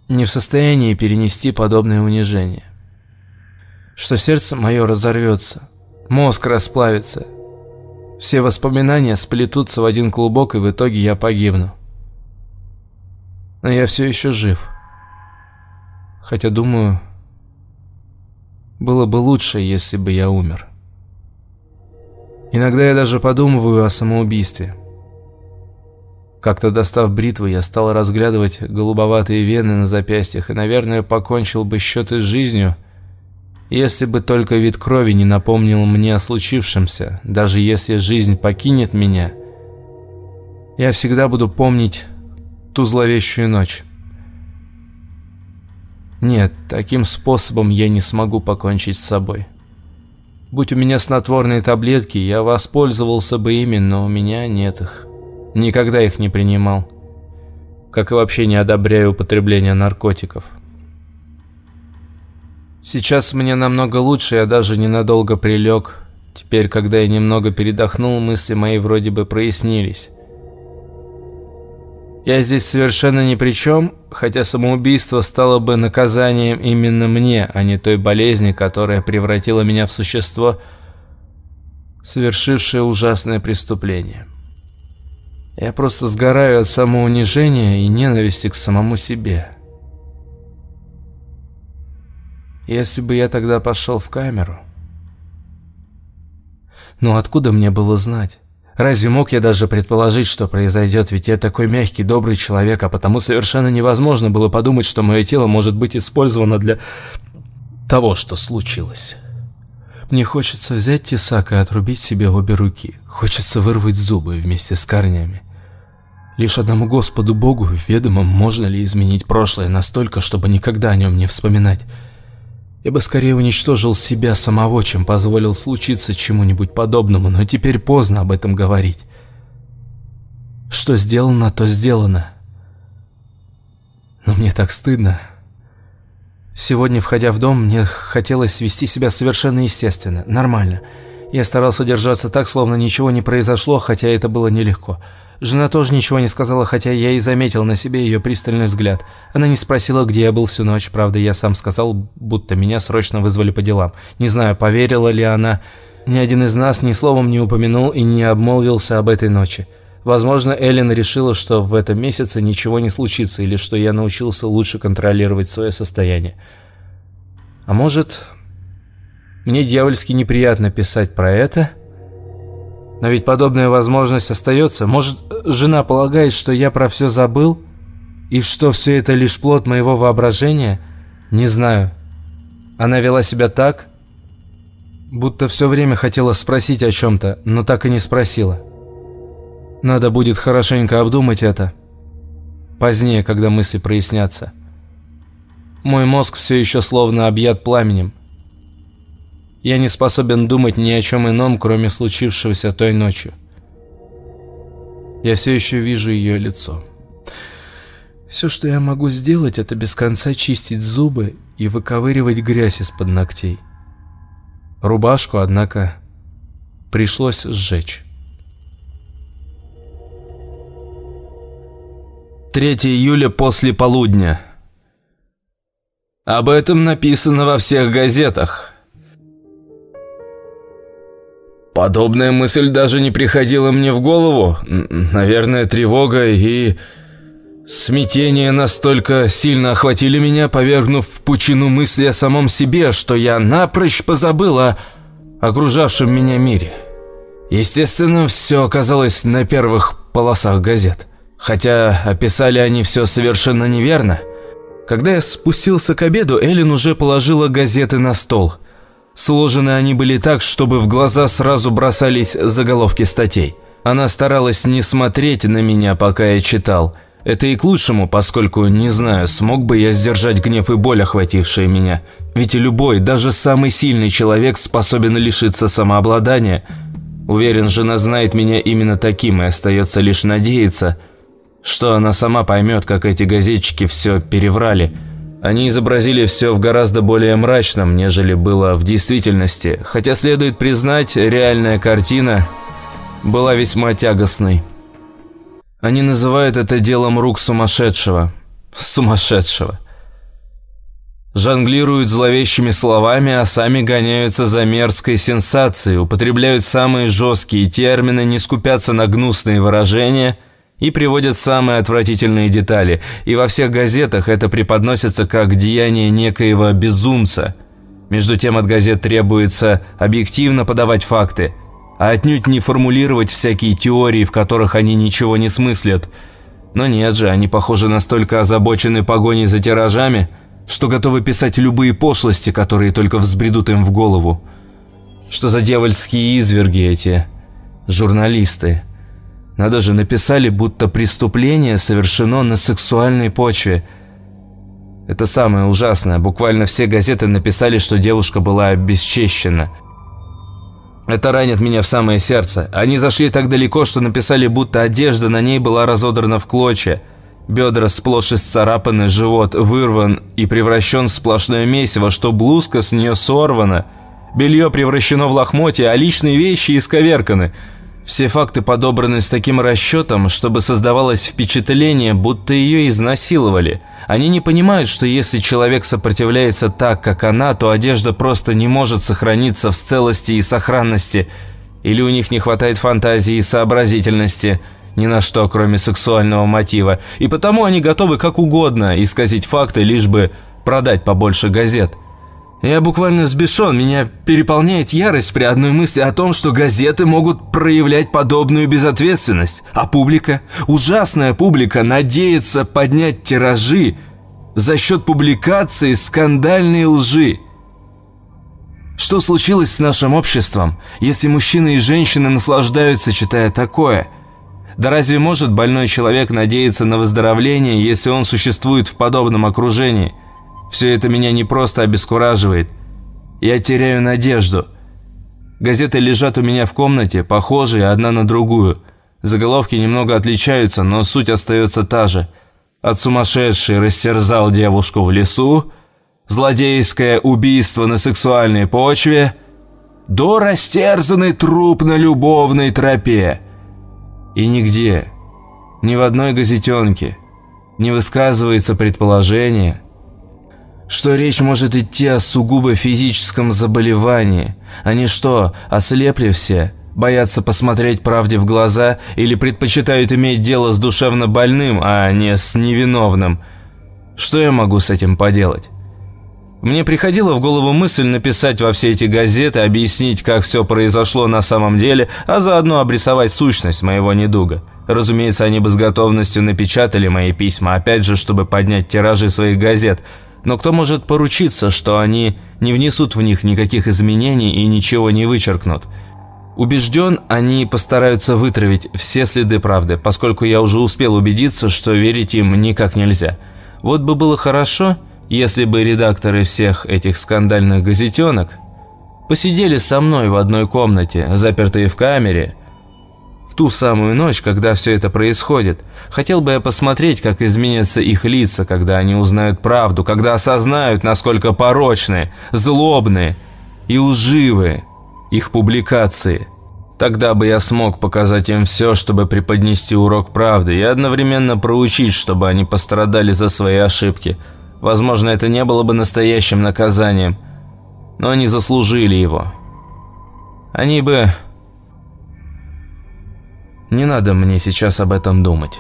не в состоянии перенести подобное унижение. Что сердце мое разорвется, мозг расплавится, все воспоминания сплетутся в один клубок, и в итоге я погибну. Но я все еще жив. Хотя, думаю, было бы лучше, если бы я умер. Иногда я даже подумываю о самоубийстве. Как-то достав бритвы, я стал разглядывать голубоватые вены на запястьях и, наверное, покончил бы счеты с жизнью, если бы только вид крови не напомнил мне о случившемся, даже если жизнь покинет меня, я всегда буду помнить ту зловещую ночь. Нет, таким способом я не смогу покончить с собой. Будь у меня снотворные таблетки, я воспользовался бы ими, но у меня нет их. Никогда их не принимал. Как и вообще не одобряю употребление наркотиков. Сейчас мне намного лучше, я даже ненадолго прилег. Теперь, когда я немного передохнул, мысли мои вроде бы прояснились. Я здесь совершенно ни при чем, хотя самоубийство стало бы наказанием именно мне, а не той болезни, которая превратила меня в существо, совершившее ужасное преступление. Я просто сгораю от самоунижения и ненависти к самому себе. Если бы я тогда пошел в камеру... Ну откуда мне было знать? Разве мог я даже предположить, что произойдет, ведь я такой мягкий, добрый человек, а потому совершенно невозможно было подумать, что мое тело может быть использовано для того, что случилось. Мне хочется взять тесак и отрубить себе обе руки. Хочется вырвать зубы вместе с корнями. Лишь одному Господу Богу ведомо, можно ли изменить прошлое настолько, чтобы никогда о нем не вспоминать. Я бы скорее уничтожил себя самого, чем позволил случиться чему-нибудь подобному, но теперь поздно об этом говорить. Что сделано, то сделано. Но мне так стыдно. Сегодня, входя в дом, мне хотелось вести себя совершенно естественно, нормально. Я старался держаться так, словно ничего не произошло, хотя это было нелегко. Жена тоже ничего не сказала, хотя я и заметил на себе ее пристальный взгляд. Она не спросила, где я был всю ночь, правда, я сам сказал, будто меня срочно вызвали по делам. Не знаю, поверила ли она. Ни один из нас ни словом не упомянул и не обмолвился об этой ночи. Возможно, Эллен решила, что в этом месяце ничего не случится, или что я научился лучше контролировать свое состояние. А может, мне дьявольски неприятно писать про это – но ведь подобная возможность остается. Может, жена полагает, что я про все забыл? И что все это лишь плод моего воображения? Не знаю. Она вела себя так, будто все время хотела спросить о чем-то, но так и не спросила. Надо будет хорошенько обдумать это. Позднее, когда мысли прояснятся. Мой мозг все еще словно объят пламенем. Я не способен думать ни о чем ином, кроме случившегося той ночью. Я все еще вижу ее лицо. Все, что я могу сделать, это без конца чистить зубы и выковыривать грязь из-под ногтей. Рубашку, однако, пришлось сжечь. 3 июля после полудня. Об этом написано во всех газетах. Подобная мысль даже не приходила мне в голову. Наверное, тревога и Смятение настолько сильно охватили меня, повергнув в пучину мысли о самом себе, что я напрочь позабыл о окружавшем меня мире. Естественно, все оказалось на первых полосах газет. Хотя описали они все совершенно неверно. Когда я спустился к обеду, Эллен уже положила газеты на стол. Сложены они были так, чтобы в глаза сразу бросались заголовки статей. Она старалась не смотреть на меня, пока я читал – это и к лучшему, поскольку, не знаю, смог бы я сдержать гнев и боль, охватившие меня. Ведь любой, даже самый сильный человек способен лишиться самообладания. Уверен, жена знает меня именно таким, и остается лишь надеяться, что она сама поймет, как эти газетчики все переврали. Они изобразили все в гораздо более мрачном, нежели было в действительности, хотя следует признать, реальная картина была весьма тягостной. Они называют это делом рук сумасшедшего. Сумасшедшего. Жонглируют зловещими словами, а сами гоняются за мерзкой сенсацией, употребляют самые жесткие термины, не скупятся на гнусные выражения и приводят самые отвратительные детали. И во всех газетах это преподносится как деяние некоего безумца. Между тем от газет требуется объективно подавать факты – а отнюдь не формулировать всякие теории, в которых они ничего не смыслят. Но нет же, они, похоже, настолько озабочены погоней за тиражами, что готовы писать любые пошлости, которые только взбредут им в голову. Что за дьявольские изверги эти журналисты? Надо же, написали, будто преступление совершено на сексуальной почве. Это самое ужасное. Буквально все газеты написали, что девушка была обесчещена – это ранит меня в самое сердце. Они зашли так далеко, что написали, будто одежда на ней была разодрана в клочья. Бедра сплошь исцарапаны, живот вырван и превращен в сплошное месиво, что блузка с нее сорвана. Белье превращено в лохмотья, а личные вещи исковерканы – все факты подобраны с таким расчетом, чтобы создавалось впечатление, будто ее изнасиловали. Они не понимают, что если человек сопротивляется так, как она, то одежда просто не может сохраниться в целости и сохранности. Или у них не хватает фантазии и сообразительности ни на что, кроме сексуального мотива. И потому они готовы как угодно исказить факты, лишь бы продать побольше газет. Я буквально сбешен, меня переполняет ярость при одной мысли о том, что газеты могут проявлять подобную безответственность, а публика, ужасная публика, надеется поднять тиражи за счет публикации скандальной лжи. Что случилось с нашим обществом, если мужчины и женщины наслаждаются, читая такое? Да разве может больной человек надеяться на выздоровление, если он существует в подобном окружении – все это меня не просто обескураживает. Я теряю надежду. Газеты лежат у меня в комнате, похожие одна на другую. Заголовки немного отличаются, но суть остается та же. От сумасшедший растерзал девушку в лесу, злодейское убийство на сексуальной почве, до растерзанный труп на любовной тропе. И нигде, ни в одной газетенке, не высказывается предположение – что речь может идти о сугубо физическом заболевании. Они что, ослепли все? Боятся посмотреть правде в глаза или предпочитают иметь дело с душевно больным, а не с невиновным? Что я могу с этим поделать? Мне приходила в голову мысль написать во все эти газеты, объяснить, как все произошло на самом деле, а заодно обрисовать сущность моего недуга. Разумеется, они бы с готовностью напечатали мои письма, опять же, чтобы поднять тиражи своих газет – но кто может поручиться, что они не внесут в них никаких изменений и ничего не вычеркнут? Убежден, они постараются вытравить все следы правды, поскольку я уже успел убедиться, что верить им никак нельзя. Вот бы было хорошо, если бы редакторы всех этих скандальных газетенок посидели со мной в одной комнате, запертые в камере, ту самую ночь, когда все это происходит. Хотел бы я посмотреть, как изменятся их лица, когда они узнают правду, когда осознают, насколько порочные, злобные и лживые их публикации. Тогда бы я смог показать им все, чтобы преподнести урок правды и одновременно проучить, чтобы они пострадали за свои ошибки. Возможно, это не было бы настоящим наказанием, но они заслужили его. Они бы не надо мне сейчас об этом думать.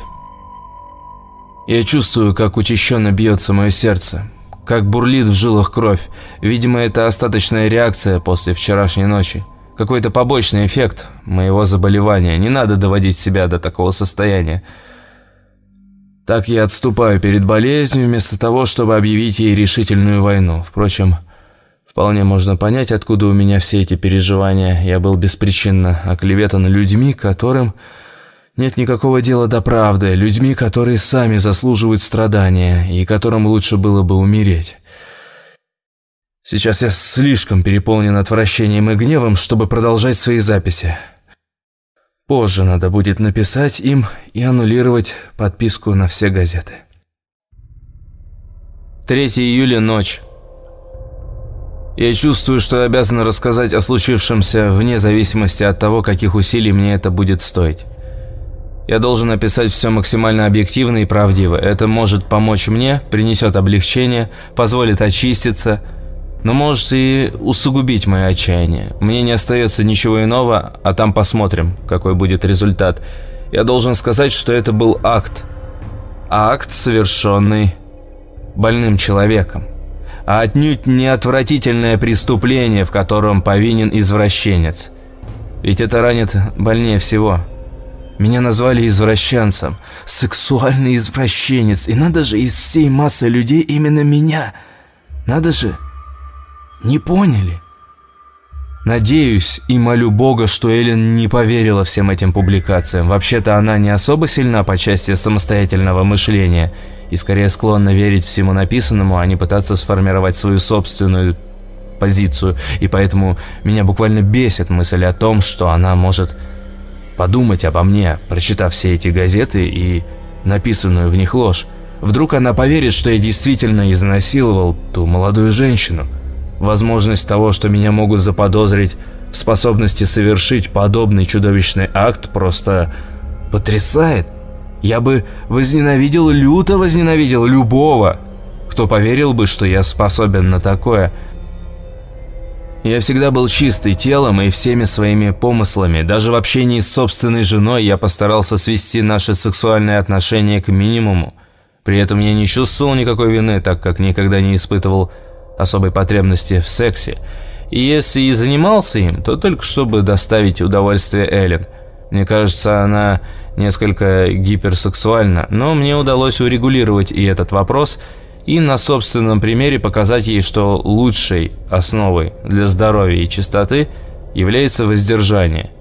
Я чувствую, как учащенно бьется мое сердце, как бурлит в жилах кровь. Видимо, это остаточная реакция после вчерашней ночи. Какой-то побочный эффект моего заболевания. Не надо доводить себя до такого состояния. Так я отступаю перед болезнью, вместо того, чтобы объявить ей решительную войну. Впрочем, вполне можно понять, откуда у меня все эти переживания. Я был беспричинно оклеветан людьми, которым нет никакого дела до правды, людьми, которые сами заслуживают страдания и которым лучше было бы умереть. Сейчас я слишком переполнен отвращением и гневом, чтобы продолжать свои записи. Позже надо будет написать им и аннулировать подписку на все газеты. 3 июля, ночь. Я чувствую, что обязан рассказать о случившемся вне зависимости от того, каких усилий мне это будет стоить. Я должен описать все максимально объективно и правдиво. Это может помочь мне, принесет облегчение, позволит очиститься – но может и усугубить мое отчаяние. Мне не остается ничего иного, а там посмотрим, какой будет результат. Я должен сказать, что это был акт. Акт, совершенный больным человеком. А отнюдь не отвратительное преступление, в котором повинен извращенец. Ведь это ранит больнее всего. Меня назвали извращенцем. Сексуальный извращенец. И надо же из всей массы людей именно меня. Надо же... Не поняли? Надеюсь и молю Бога, что Эллен не поверила всем этим публикациям. Вообще-то она не особо сильна по части самостоятельного мышления и скорее склонна верить всему написанному, а не пытаться сформировать свою собственную позицию. И поэтому меня буквально бесит мысль о том, что она может подумать обо мне, прочитав все эти газеты и написанную в них ложь. Вдруг она поверит, что я действительно изнасиловал ту молодую женщину – Возможность того, что меня могут заподозрить в способности совершить подобный чудовищный акт, просто потрясает. Я бы возненавидел, люто возненавидел любого, кто поверил бы, что я способен на такое. Я всегда был чистый телом и всеми своими помыслами. Даже в общении с собственной женой я постарался свести наши сексуальные отношения к минимуму. При этом я не чувствовал никакой вины, так как никогда не испытывал особой потребности в сексе, и если и занимался им, то только чтобы доставить удовольствие Эллен. Мне кажется, она несколько гиперсексуальна, но мне удалось урегулировать и этот вопрос, и на собственном примере показать ей, что лучшей основой для здоровья и чистоты является воздержание.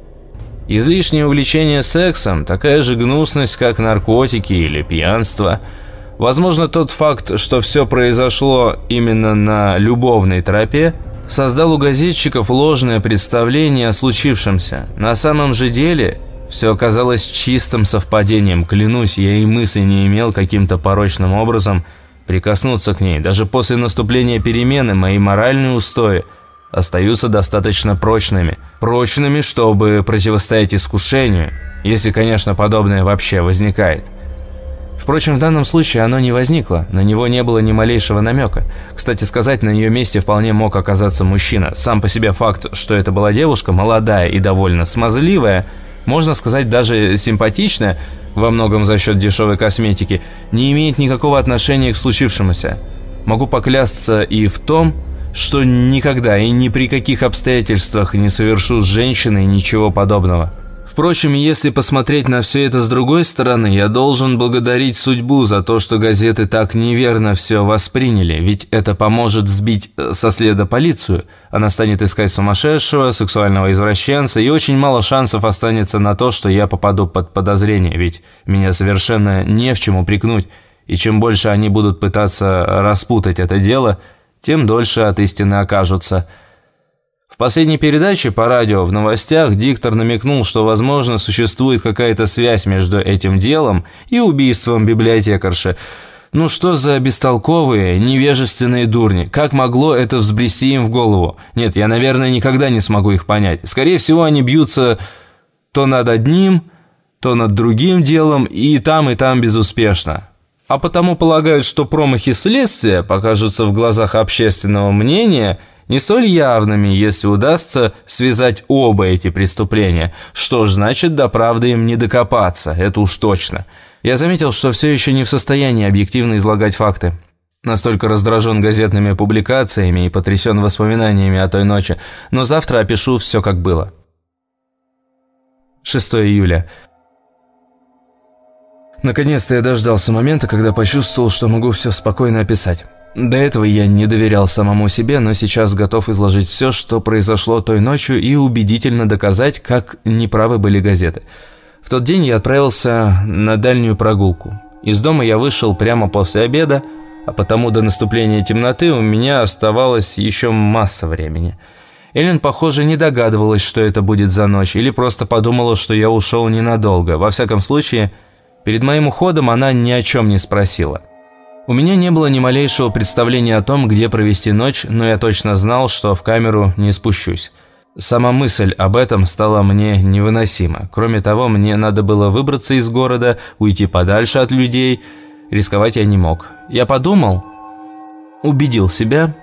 Излишнее увлечение сексом – такая же гнусность, как наркотики или пьянство – Возможно, тот факт, что все произошло именно на любовной тропе, создал у газетчиков ложное представление о случившемся. На самом же деле, все оказалось чистым совпадением. Клянусь, я и мысли не имел каким-то порочным образом прикоснуться к ней. Даже после наступления перемены мои моральные устои остаются достаточно прочными. Прочными, чтобы противостоять искушению, если, конечно, подобное вообще возникает. Впрочем, в данном случае оно не возникло, на него не было ни малейшего намека. Кстати сказать, на ее месте вполне мог оказаться мужчина. Сам по себе факт, что это была девушка, молодая и довольно смазливая, можно сказать даже симпатичная, во многом за счет дешевой косметики, не имеет никакого отношения к случившемуся. Могу поклясться и в том, что никогда и ни при каких обстоятельствах не совершу с женщиной ничего подобного. Впрочем, если посмотреть на все это с другой стороны, я должен благодарить судьбу за то, что газеты так неверно все восприняли, ведь это поможет сбить э, со следа полицию. Она станет искать сумасшедшего, сексуального извращенца, и очень мало шансов останется на то, что я попаду под подозрение, ведь меня совершенно не в чем упрекнуть, и чем больше они будут пытаться распутать это дело, тем дольше от истины окажутся – последней передаче по радио в новостях диктор намекнул, что, возможно, существует какая-то связь между этим делом и убийством библиотекарши. Ну что за бестолковые, невежественные дурни? Как могло это взбрести им в голову? Нет, я, наверное, никогда не смогу их понять. Скорее всего, они бьются то над одним, то над другим делом, и там, и там безуспешно. А потому полагают, что промахи следствия покажутся в глазах общественного мнения – не столь явными, если удастся связать оба эти преступления. Что ж, значит, до правды им не докопаться, это уж точно. Я заметил, что все еще не в состоянии объективно излагать факты. Настолько раздражен газетными публикациями и потрясен воспоминаниями о той ночи, но завтра опишу все, как было. 6 июля. Наконец-то я дождался момента, когда почувствовал, что могу все спокойно описать. До этого я не доверял самому себе, но сейчас готов изложить все, что произошло той ночью и убедительно доказать, как неправы были газеты. В тот день я отправился на дальнюю прогулку. Из дома я вышел прямо после обеда, а потому до наступления темноты у меня оставалось еще масса времени. Эллен, похоже, не догадывалась, что это будет за ночь, или просто подумала, что я ушел ненадолго. Во всяком случае, перед моим уходом она ни о чем не спросила. У меня не было ни малейшего представления о том, где провести ночь, но я точно знал, что в камеру не спущусь. Сама мысль об этом стала мне невыносима. Кроме того, мне надо было выбраться из города, уйти подальше от людей. Рисковать я не мог. Я подумал, убедил себя,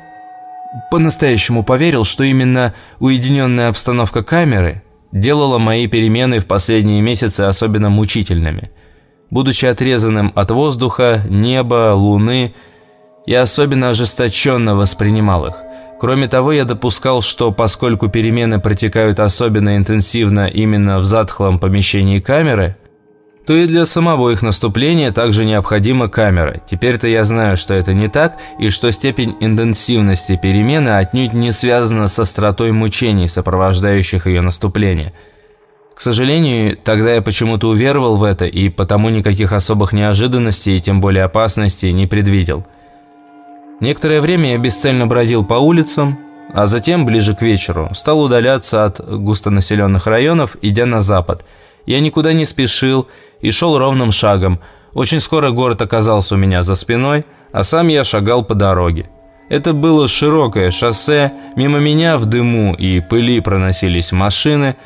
по-настоящему поверил, что именно уединенная обстановка камеры делала мои перемены в последние месяцы особенно мучительными – Будучи отрезанным от воздуха, неба, луны, я особенно ожесточенно воспринимал их. Кроме того, я допускал, что поскольку перемены протекают особенно интенсивно именно в затхлом помещении камеры, то и для самого их наступления также необходима камера. Теперь-то я знаю, что это не так, и что степень интенсивности перемены отнюдь не связана с остротой мучений, сопровождающих ее наступление – к сожалению, тогда я почему-то уверовал в это и потому никаких особых неожиданностей и тем более опасностей не предвидел. Некоторое время я бесцельно бродил по улицам, а затем, ближе к вечеру, стал удаляться от густонаселенных районов, идя на запад. Я никуда не спешил и шел ровным шагом. Очень скоро город оказался у меня за спиной, а сам я шагал по дороге. Это было широкое шоссе, мимо меня в дыму и пыли проносились машины –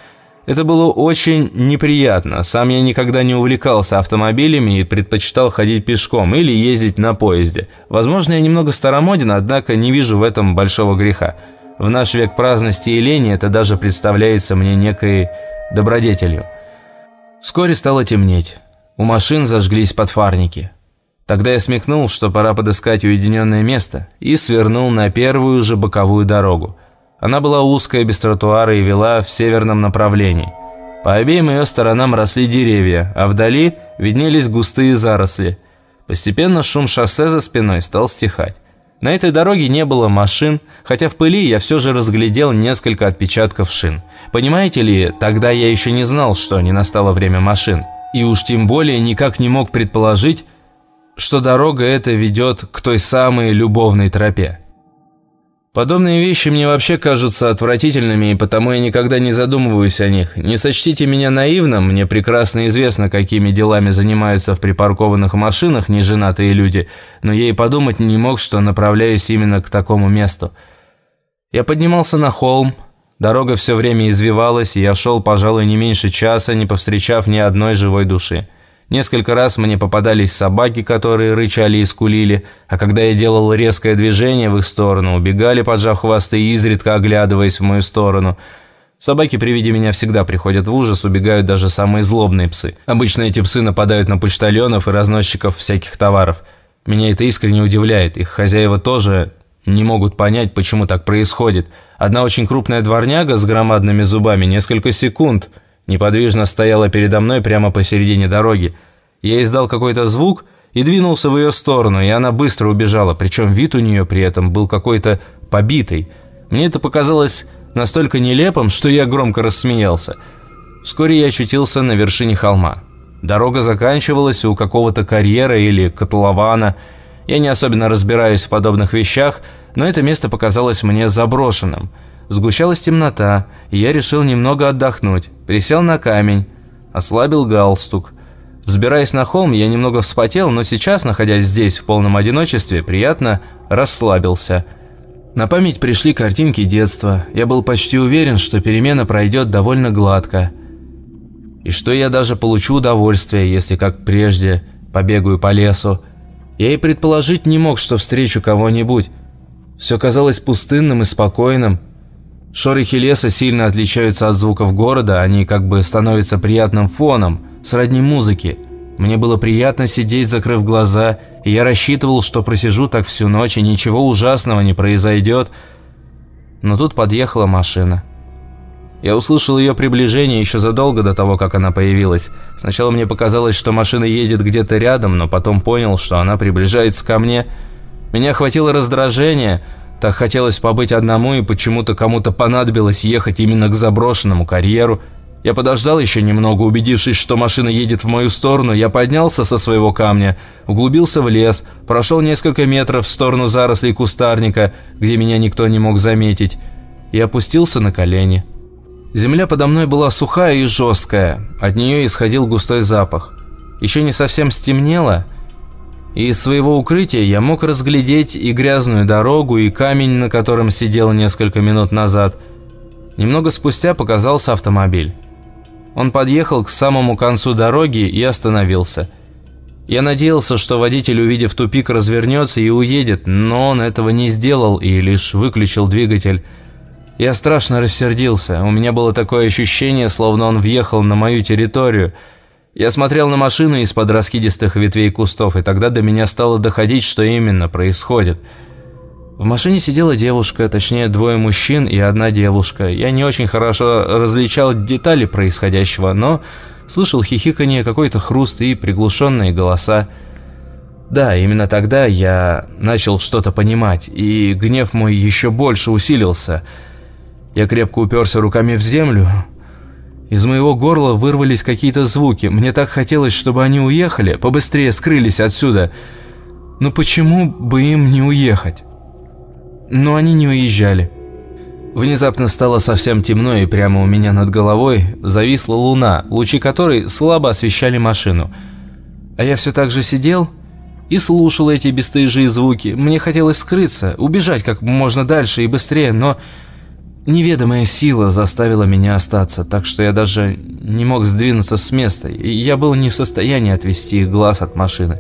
это было очень неприятно. Сам я никогда не увлекался автомобилями и предпочитал ходить пешком или ездить на поезде. Возможно, я немного старомоден, однако не вижу в этом большого греха. В наш век праздности и лени это даже представляется мне некой добродетелью. Вскоре стало темнеть. У машин зажглись подфарники. Тогда я смекнул, что пора подыскать уединенное место, и свернул на первую же боковую дорогу – она была узкая, без тротуара и вела в северном направлении. По обеим ее сторонам росли деревья, а вдали виднелись густые заросли. Постепенно шум шоссе за спиной стал стихать. На этой дороге не было машин, хотя в пыли я все же разглядел несколько отпечатков шин. Понимаете ли, тогда я еще не знал, что не настало время машин. И уж тем более никак не мог предположить, что дорога эта ведет к той самой любовной тропе. Подобные вещи мне вообще кажутся отвратительными, и потому я никогда не задумываюсь о них. Не сочтите меня наивным, мне прекрасно известно, какими делами занимаются в припаркованных машинах неженатые люди, но я и подумать не мог, что направляюсь именно к такому месту. Я поднимался на холм, дорога все время извивалась, и я шел, пожалуй, не меньше часа, не повстречав ни одной живой души. Несколько раз мне попадались собаки, которые рычали и скулили, а когда я делал резкое движение в их сторону, убегали, поджав хвосты и изредка оглядываясь в мою сторону. Собаки при виде меня всегда приходят в ужас, убегают даже самые злобные псы. Обычно эти псы нападают на почтальонов и разносчиков всяких товаров. Меня это искренне удивляет, их хозяева тоже не могут понять, почему так происходит. Одна очень крупная дворняга с громадными зубами несколько секунд – неподвижно стояла передо мной прямо посередине дороги. Я издал какой-то звук и двинулся в ее сторону, и она быстро убежала, причем вид у нее при этом был какой-то побитый. Мне это показалось настолько нелепым, что я громко рассмеялся. Вскоре я очутился на вершине холма. Дорога заканчивалась у какого-то карьера или котлована. Я не особенно разбираюсь в подобных вещах, но это место показалось мне заброшенным – Сгущалась темнота, и я решил немного отдохнуть. Присел на камень, ослабил галстук. Взбираясь на холм, я немного вспотел, но сейчас, находясь здесь в полном одиночестве, приятно расслабился. На память пришли картинки детства. Я был почти уверен, что перемена пройдет довольно гладко. И что я даже получу удовольствие, если, как прежде, побегаю по лесу. Я и предположить не мог, что встречу кого-нибудь. Все казалось пустынным и спокойным, Шорохи леса сильно отличаются от звуков города, они как бы становятся приятным фоном, сродни музыки. Мне было приятно сидеть, закрыв глаза, и я рассчитывал, что просижу так всю ночь, и ничего ужасного не произойдет. Но тут подъехала машина. Я услышал ее приближение еще задолго до того, как она появилась. Сначала мне показалось, что машина едет где-то рядом, но потом понял, что она приближается ко мне. Меня охватило раздражение, так хотелось побыть одному, и почему-то кому-то понадобилось ехать именно к заброшенному карьеру. Я подождал еще немного, убедившись, что машина едет в мою сторону, я поднялся со своего камня, углубился в лес, прошел несколько метров в сторону зарослей кустарника, где меня никто не мог заметить, и опустился на колени. Земля подо мной была сухая и жесткая, от нее исходил густой запах. Еще не совсем стемнело, из своего укрытия я мог разглядеть и грязную дорогу, и камень, на котором сидел несколько минут назад. Немного спустя показался автомобиль. Он подъехал к самому концу дороги и остановился. Я надеялся, что водитель, увидев тупик, развернется и уедет, но он этого не сделал и лишь выключил двигатель. Я страшно рассердился. У меня было такое ощущение, словно он въехал на мою территорию. Я смотрел на машину из-под раскидистых ветвей кустов, и тогда до меня стало доходить, что именно происходит. В машине сидела девушка, точнее двое мужчин и одна девушка. Я не очень хорошо различал детали происходящего, но слышал хихиканье, какой-то хруст и приглушенные голоса. Да, именно тогда я начал что-то понимать, и гнев мой еще больше усилился – я крепко уперся руками в землю. Из моего горла вырвались какие-то звуки. Мне так хотелось, чтобы они уехали, побыстрее скрылись отсюда. Но почему бы им не уехать? Но они не уезжали. Внезапно стало совсем темно, и прямо у меня над головой зависла луна, лучи которой слабо освещали машину. А я все так же сидел и слушал эти бесстыжие звуки. Мне хотелось скрыться, убежать как можно дальше и быстрее, но Неведомая сила заставила меня остаться, так что я даже не мог сдвинуться с места, и я был не в состоянии отвести глаз от машины.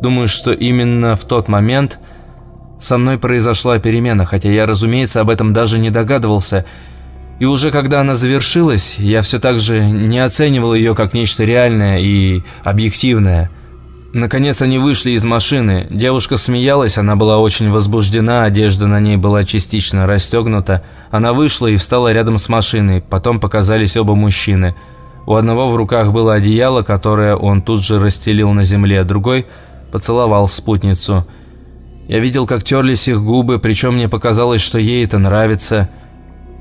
Думаю, что именно в тот момент со мной произошла перемена, хотя я, разумеется, об этом даже не догадывался. И уже когда она завершилась, я все так же не оценивал ее как нечто реальное и объективное – Наконец они вышли из машины. Девушка смеялась, она была очень возбуждена, одежда на ней была частично расстегнута. Она вышла и встала рядом с машиной, потом показались оба мужчины. У одного в руках было одеяло, которое он тут же расстелил на земле, другой поцеловал спутницу. Я видел, как терлись их губы, причем мне показалось, что ей это нравится.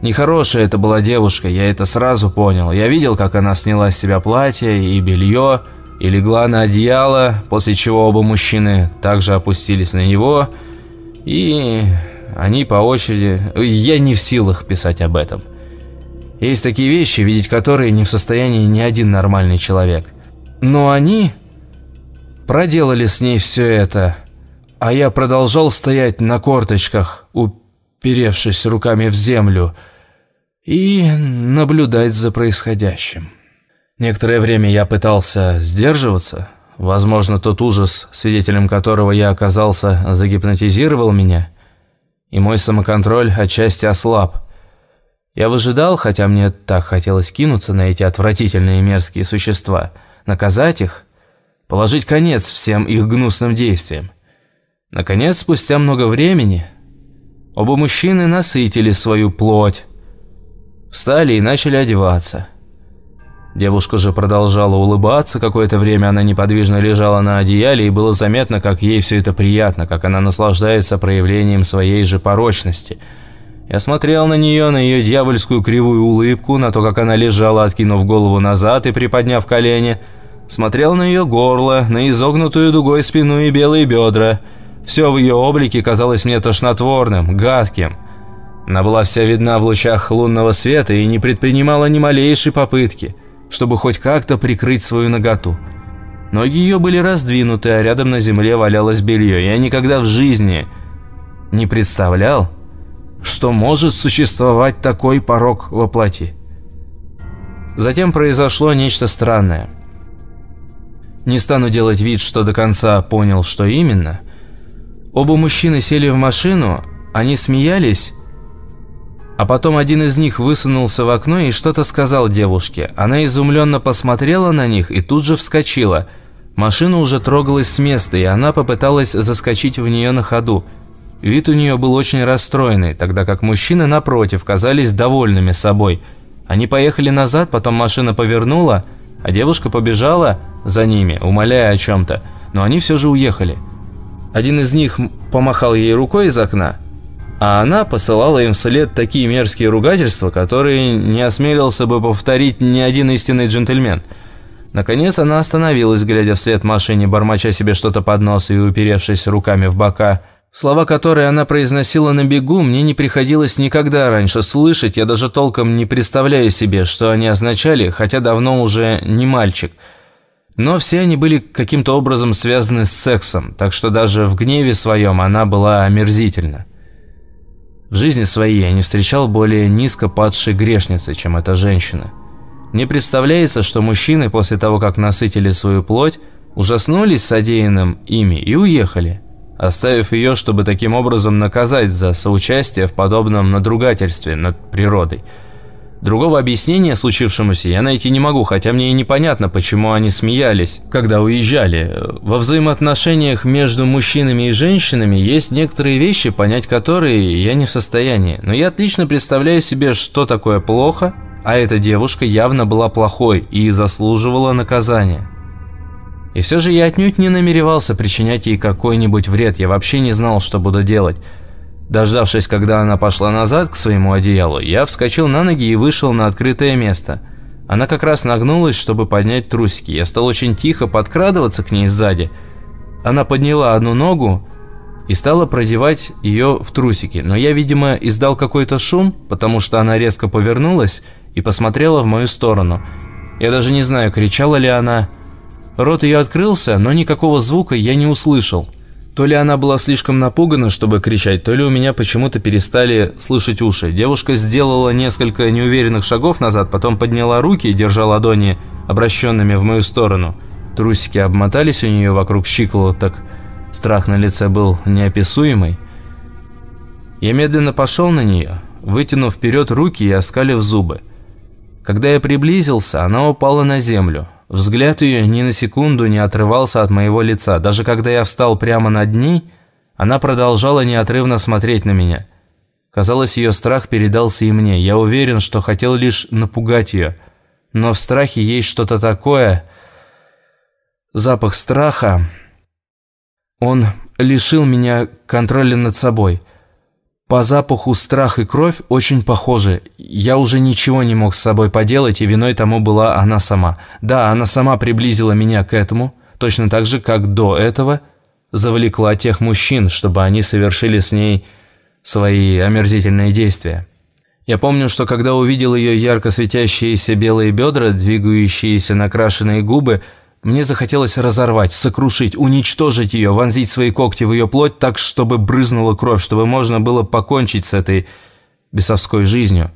Нехорошая это была девушка, я это сразу понял. Я видел, как она сняла с себя платье и белье, и легла на одеяло, после чего оба мужчины также опустились на него, и они по очереди... Я не в силах писать об этом. Есть такие вещи, видеть которые не в состоянии ни один нормальный человек. Но они проделали с ней все это, а я продолжал стоять на корточках, уперевшись руками в землю, и наблюдать за происходящим. Некоторое время я пытался сдерживаться. Возможно, тот ужас, свидетелем которого я оказался, загипнотизировал меня, и мой самоконтроль отчасти ослаб. Я выжидал, хотя мне так хотелось кинуться на эти отвратительные мерзкие существа, наказать их, положить конец всем их гнусным действиям. Наконец, спустя много времени, оба мужчины насытили свою плоть, встали и начали одеваться – Девушка же продолжала улыбаться, какое-то время она неподвижно лежала на одеяле, и было заметно, как ей все это приятно, как она наслаждается проявлением своей же порочности. Я смотрел на нее, на ее дьявольскую кривую улыбку, на то, как она лежала, откинув голову назад и приподняв колени. Смотрел на ее горло, на изогнутую дугой спину и белые бедра. Все в ее облике казалось мне тошнотворным, гадким. Она была вся видна в лучах лунного света и не предпринимала ни малейшей попытки – чтобы хоть как-то прикрыть свою наготу. Ноги ее были раздвинуты, а рядом на земле валялось белье. Я никогда в жизни не представлял, что может существовать такой порог во плоти. Затем произошло нечто странное. Не стану делать вид, что до конца понял, что именно. Оба мужчины сели в машину, они смеялись а потом один из них высунулся в окно и что-то сказал девушке. Она изумленно посмотрела на них и тут же вскочила. Машина уже трогалась с места, и она попыталась заскочить в нее на ходу. Вид у нее был очень расстроенный, тогда как мужчины, напротив, казались довольными собой. Они поехали назад, потом машина повернула, а девушка побежала за ними, умоляя о чем-то, но они все же уехали. Один из них помахал ей рукой из окна, а она посылала им вслед такие мерзкие ругательства, которые не осмелился бы повторить ни один истинный джентльмен – Наконец она остановилась, глядя вслед машине, бормоча себе что-то под нос и уперевшись руками в бока. Слова, которые она произносила на бегу, мне не приходилось никогда раньше слышать, я даже толком не представляю себе, что они означали, хотя давно уже не мальчик. Но все они были каким-то образом связаны с сексом, так что даже в гневе своем она была омерзительна. В жизни своей я не встречал более низко падшей грешницы, чем эта женщина. Не представляется, что мужчины после того, как насытили свою плоть, ужаснулись содеянным ими и уехали, оставив ее, чтобы таким образом наказать за соучастие в подобном надругательстве над природой. Другого объяснения случившемуся я найти не могу, хотя мне и непонятно, почему они смеялись, когда уезжали. Во взаимоотношениях между мужчинами и женщинами есть некоторые вещи, понять которые я не в состоянии. Но я отлично представляю себе, что такое плохо – а эта девушка явно была плохой и заслуживала наказания. И все же я отнюдь не намеревался причинять ей какой-нибудь вред, я вообще не знал, что буду делать. Дождавшись, когда она пошла назад к своему одеялу, я вскочил на ноги и вышел на открытое место. Она как раз нагнулась, чтобы поднять трусики. Я стал очень тихо подкрадываться к ней сзади. Она подняла одну ногу и стала продевать ее в трусики, но я, видимо, издал какой-то шум, потому что она резко повернулась и посмотрела в мою сторону. Я даже не знаю, кричала ли она. Рот ее открылся, но никакого звука я не услышал. То ли она была слишком напугана, чтобы кричать, то ли у меня почему-то перестали слышать уши. Девушка сделала несколько неуверенных шагов назад, потом подняла руки, держа ладони обращенными в мою сторону. Трусики обмотались у нее вокруг щиколоток. Страх на лице был неописуемый. Я медленно пошел на нее, вытянув вперед руки и оскалив зубы. Когда я приблизился, она упала на землю. Взгляд ее ни на секунду не отрывался от моего лица. Даже когда я встал прямо над ней, она продолжала неотрывно смотреть на меня. Казалось, ее страх передался и мне. Я уверен, что хотел лишь напугать ее. Но в страхе есть что-то такое... Запах страха... Он лишил меня контроля над собой. По запаху страх и кровь очень похожи. Я уже ничего не мог с собой поделать, и виной тому была она сама. Да, она сама приблизила меня к этому, точно так же, как до этого завлекла тех мужчин, чтобы они совершили с ней свои омерзительные действия. Я помню, что когда увидел ее ярко светящиеся белые бедра, двигающиеся накрашенные губы – мне захотелось разорвать, сокрушить, уничтожить ее, вонзить свои когти в ее плоть так, чтобы брызнула кровь, чтобы можно было покончить с этой бесовской жизнью.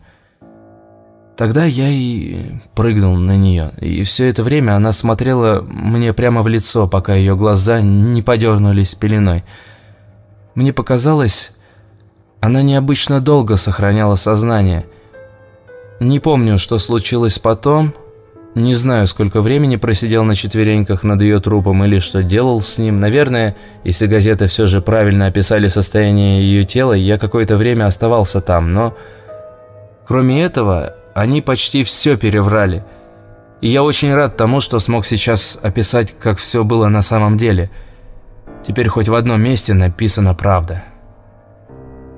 Тогда я и прыгнул на нее, и все это время она смотрела мне прямо в лицо, пока ее глаза не подернулись пеленой. Мне показалось, она необычно долго сохраняла сознание. Не помню, что случилось потом, не знаю, сколько времени просидел на четвереньках над ее трупом или что делал с ним. Наверное, если газеты все же правильно описали состояние ее тела, я какое-то время оставался там, но... Кроме этого, они почти все переврали. И я очень рад тому, что смог сейчас описать, как все было на самом деле. Теперь хоть в одном месте написана правда.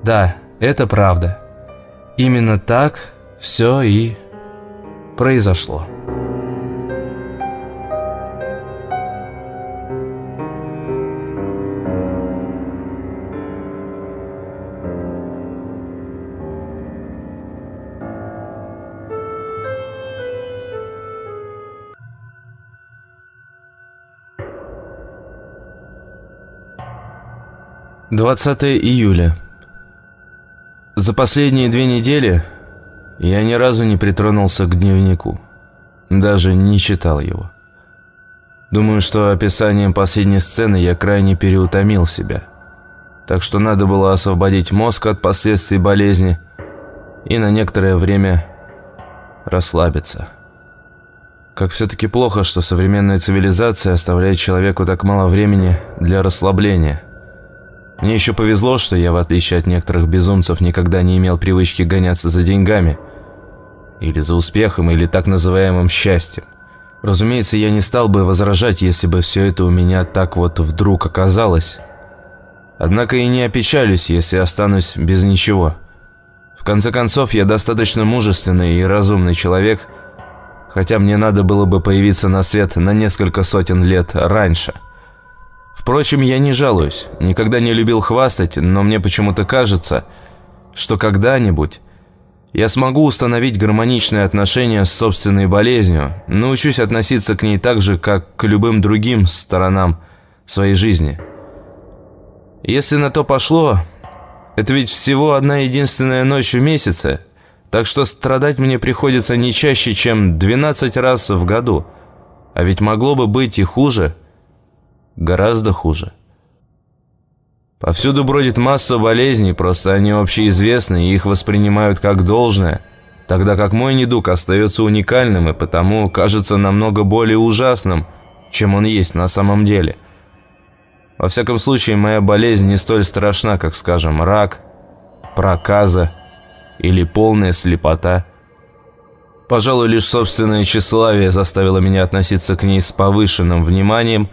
Да, это правда. Именно так все и произошло. Двадцатое июля. За последние две недели я ни разу не притронулся к дневнику. Даже не читал его. Думаю, что описанием последней сцены я крайне переутомил себя. Так что надо было освободить мозг от последствий болезни и на некоторое время расслабиться. Как все-таки плохо, что современная цивилизация оставляет человеку так мало времени для расслабления. Мне еще повезло, что я, в отличие от некоторых безумцев, никогда не имел привычки гоняться за деньгами. Или за успехом, или так называемым счастьем. Разумеется, я не стал бы возражать, если бы все это у меня так вот вдруг оказалось. Однако и не опечалюсь, если останусь без ничего. В конце концов, я достаточно мужественный и разумный человек, хотя мне надо было бы появиться на свет на несколько сотен лет раньше. Впрочем, я не жалуюсь, никогда не любил хвастать, но мне почему-то кажется, что когда-нибудь я смогу установить гармоничные отношения с собственной болезнью, научусь относиться к ней так же, как к любым другим сторонам своей жизни. Если на то пошло, это ведь всего одна единственная ночь в месяце, так что страдать мне приходится не чаще, чем 12 раз в году. А ведь могло бы быть и хуже, гораздо хуже. Повсюду бродит масса болезней, просто они общеизвестны и их воспринимают как должное, тогда как мой недуг остается уникальным и потому кажется намного более ужасным, чем он есть на самом деле – во всяком случае, моя болезнь не столь страшна, как, скажем, рак, проказа или полная слепота. Пожалуй, лишь собственное тщеславие заставило меня относиться к ней с повышенным вниманием,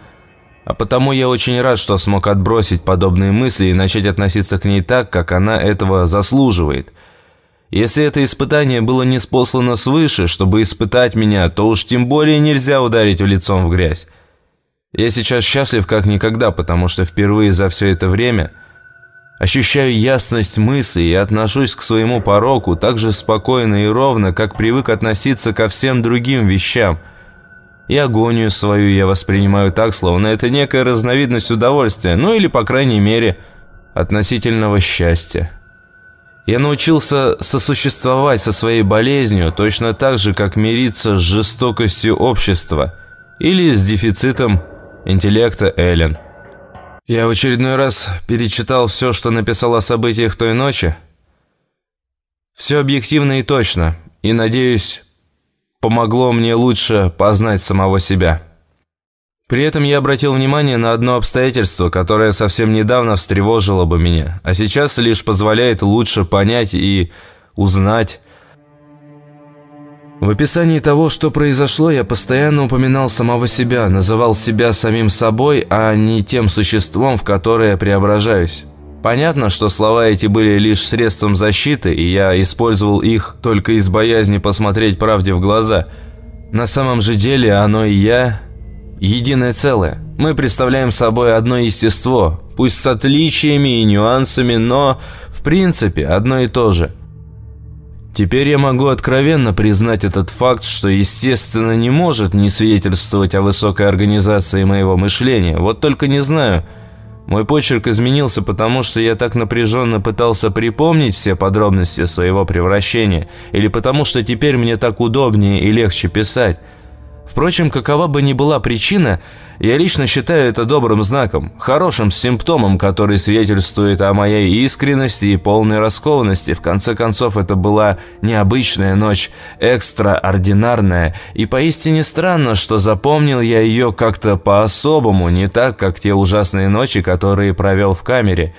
а потому я очень рад, что смог отбросить подобные мысли и начать относиться к ней так, как она этого заслуживает. Если это испытание было не спослано свыше, чтобы испытать меня, то уж тем более нельзя ударить в лицом в грязь. Я сейчас счастлив как никогда, потому что впервые за все это время ощущаю ясность мысли и отношусь к своему пороку так же спокойно и ровно, как привык относиться ко всем другим вещам. И агонию свою я воспринимаю так, словно это некая разновидность удовольствия, ну или, по крайней мере, относительного счастья. Я научился сосуществовать со своей болезнью точно так же, как мириться с жестокостью общества или с дефицитом интеллекта Эллен. Я в очередной раз перечитал все, что написал о событиях той ночи. Все объективно и точно, и, надеюсь, помогло мне лучше познать самого себя. При этом я обратил внимание на одно обстоятельство, которое совсем недавно встревожило бы меня, а сейчас лишь позволяет лучше понять и узнать, в описании того, что произошло, я постоянно упоминал самого себя, называл себя самим собой, а не тем существом, в которое преображаюсь. Понятно, что слова эти были лишь средством защиты, и я использовал их только из боязни посмотреть правде в глаза. На самом же деле оно и я – единое целое. Мы представляем собой одно естество, пусть с отличиями и нюансами, но в принципе одно и то же – Теперь я могу откровенно признать этот факт, что, естественно, не может не свидетельствовать о высокой организации моего мышления. Вот только не знаю, мой почерк изменился потому, что я так напряженно пытался припомнить все подробности своего превращения, или потому что теперь мне так удобнее и легче писать. Впрочем, какова бы ни была причина, я лично считаю это добрым знаком, хорошим симптомом, который свидетельствует о моей искренности и полной раскованности. В конце концов, это была необычная ночь, экстраординарная, и поистине странно, что запомнил я ее как-то по-особому, не так, как те ужасные ночи, которые провел в камере.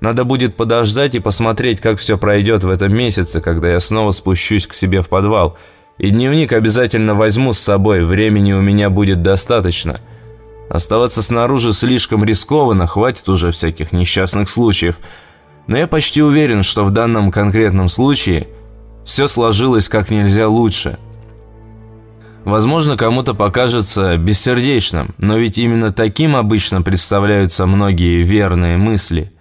Надо будет подождать и посмотреть, как все пройдет в этом месяце, когда я снова спущусь к себе в подвал – и дневник обязательно возьму с собой, времени у меня будет достаточно. Оставаться снаружи слишком рискованно, хватит уже всяких несчастных случаев. Но я почти уверен, что в данном конкретном случае все сложилось как нельзя лучше. Возможно, кому-то покажется бессердечным, но ведь именно таким обычно представляются многие верные мысли.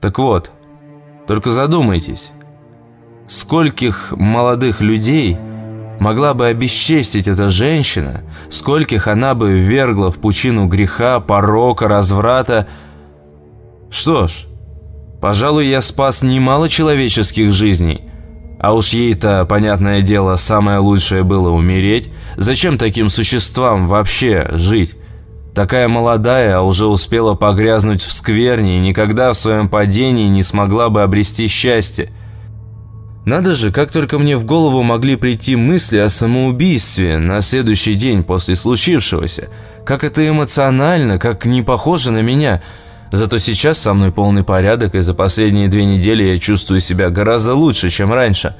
Так вот, только задумайтесь, Скольких молодых людей могла бы обесчестить эта женщина, скольких она бы ввергла в пучину греха, порока, разврата. Что ж, пожалуй, я спас немало человеческих жизней. А уж ей-то, понятное дело, самое лучшее было умереть. Зачем таким существам вообще жить? Такая молодая, а уже успела погрязнуть в скверне и никогда в своем падении не смогла бы обрести счастье. Надо же, как только мне в голову могли прийти мысли о самоубийстве на следующий день после случившегося. Как это эмоционально, как не похоже на меня. Зато сейчас со мной полный порядок, и за последние две недели я чувствую себя гораздо лучше, чем раньше.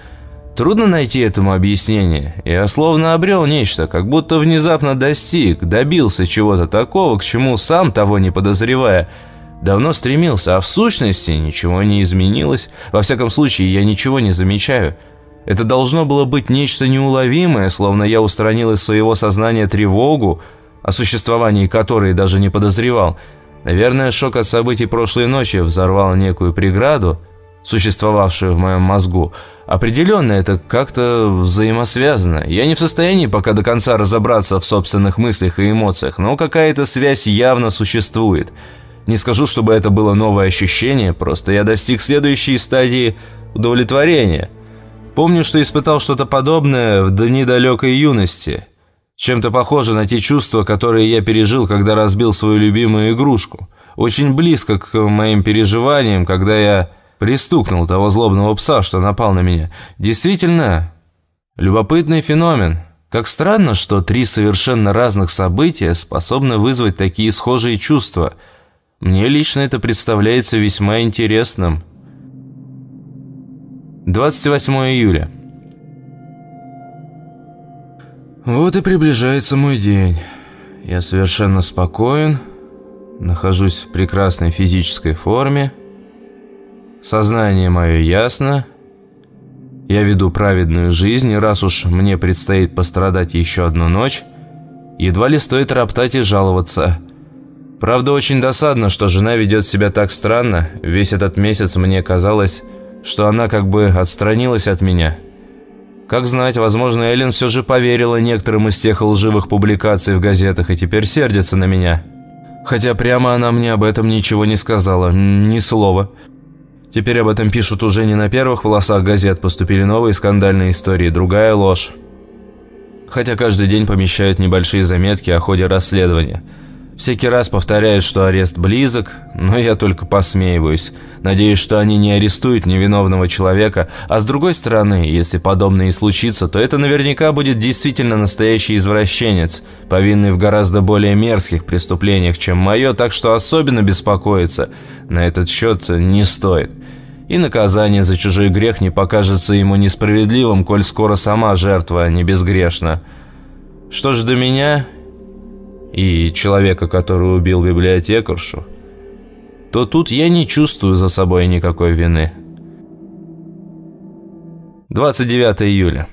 Трудно найти этому объяснение. Я словно обрел нечто, как будто внезапно достиг, добился чего-то такого, к чему сам того не подозревая – Давно стремился, а в сущности ничего не изменилось. Во всяком случае, я ничего не замечаю. Это должно было быть нечто неуловимое, словно я устранил из своего сознания тревогу, о существовании которой даже не подозревал. Наверное, шок от событий прошлой ночи взорвал некую преграду, существовавшую в моем мозгу. Определенно, это как-то взаимосвязано. Я не в состоянии пока до конца разобраться в собственных мыслях и эмоциях, но какая-то связь явно существует – не скажу, чтобы это было новое ощущение, просто я достиг следующей стадии удовлетворения. Помню, что испытал что-то подобное в дни далекой юности. Чем-то похоже на те чувства, которые я пережил, когда разбил свою любимую игрушку. Очень близко к моим переживаниям, когда я пристукнул того злобного пса, что напал на меня. Действительно, любопытный феномен. Как странно, что три совершенно разных события способны вызвать такие схожие чувства – мне лично это представляется весьма интересным. 28 июля. Вот и приближается мой день. Я совершенно спокоен, нахожусь в прекрасной физической форме, сознание мое ясно, я веду праведную жизнь, раз уж мне предстоит пострадать еще одну ночь, едва ли стоит роптать и жаловаться – Правда, очень досадно, что жена ведет себя так странно. Весь этот месяц мне казалось, что она как бы отстранилась от меня. Как знать, возможно, Эллен все же поверила некоторым из тех лживых публикаций в газетах и теперь сердится на меня. Хотя прямо она мне об этом ничего не сказала, ни слова. Теперь об этом пишут уже не на первых полосах газет, поступили новые скандальные истории, другая ложь. Хотя каждый день помещают небольшие заметки о ходе расследования – Всякий раз повторяют, что арест близок, но я только посмеиваюсь. Надеюсь, что они не арестуют невиновного человека, а с другой стороны, если подобное и случится, то это наверняка будет действительно настоящий извращенец, повинный в гораздо более мерзких преступлениях, чем мое, так что особенно беспокоиться на этот счет не стоит. И наказание за чужой грех не покажется ему несправедливым, коль скоро сама жертва не безгрешна. Что ж до меня, и человека, который убил библиотекаршу, то тут я не чувствую за собой никакой вины. 29 июля.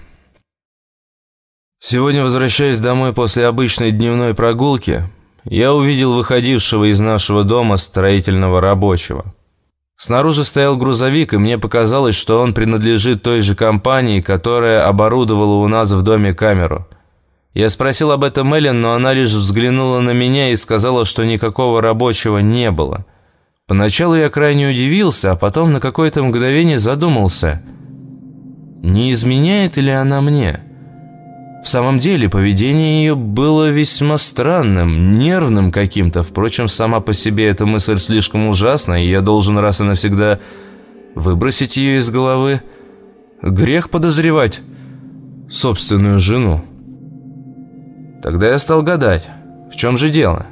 Сегодня, возвращаясь домой после обычной дневной прогулки, я увидел выходившего из нашего дома строительного рабочего. Снаружи стоял грузовик, и мне показалось, что он принадлежит той же компании, которая оборудовала у нас в доме камеру – я спросил об этом Эллен, но она лишь взглянула на меня и сказала, что никакого рабочего не было. Поначалу я крайне удивился, а потом на какое-то мгновение задумался, не изменяет ли она мне? В самом деле, поведение ее было весьма странным, нервным каким-то. Впрочем, сама по себе эта мысль слишком ужасна, и я должен раз и навсегда выбросить ее из головы. Грех подозревать собственную жену. Тогда я стал гадать, в чем же дело.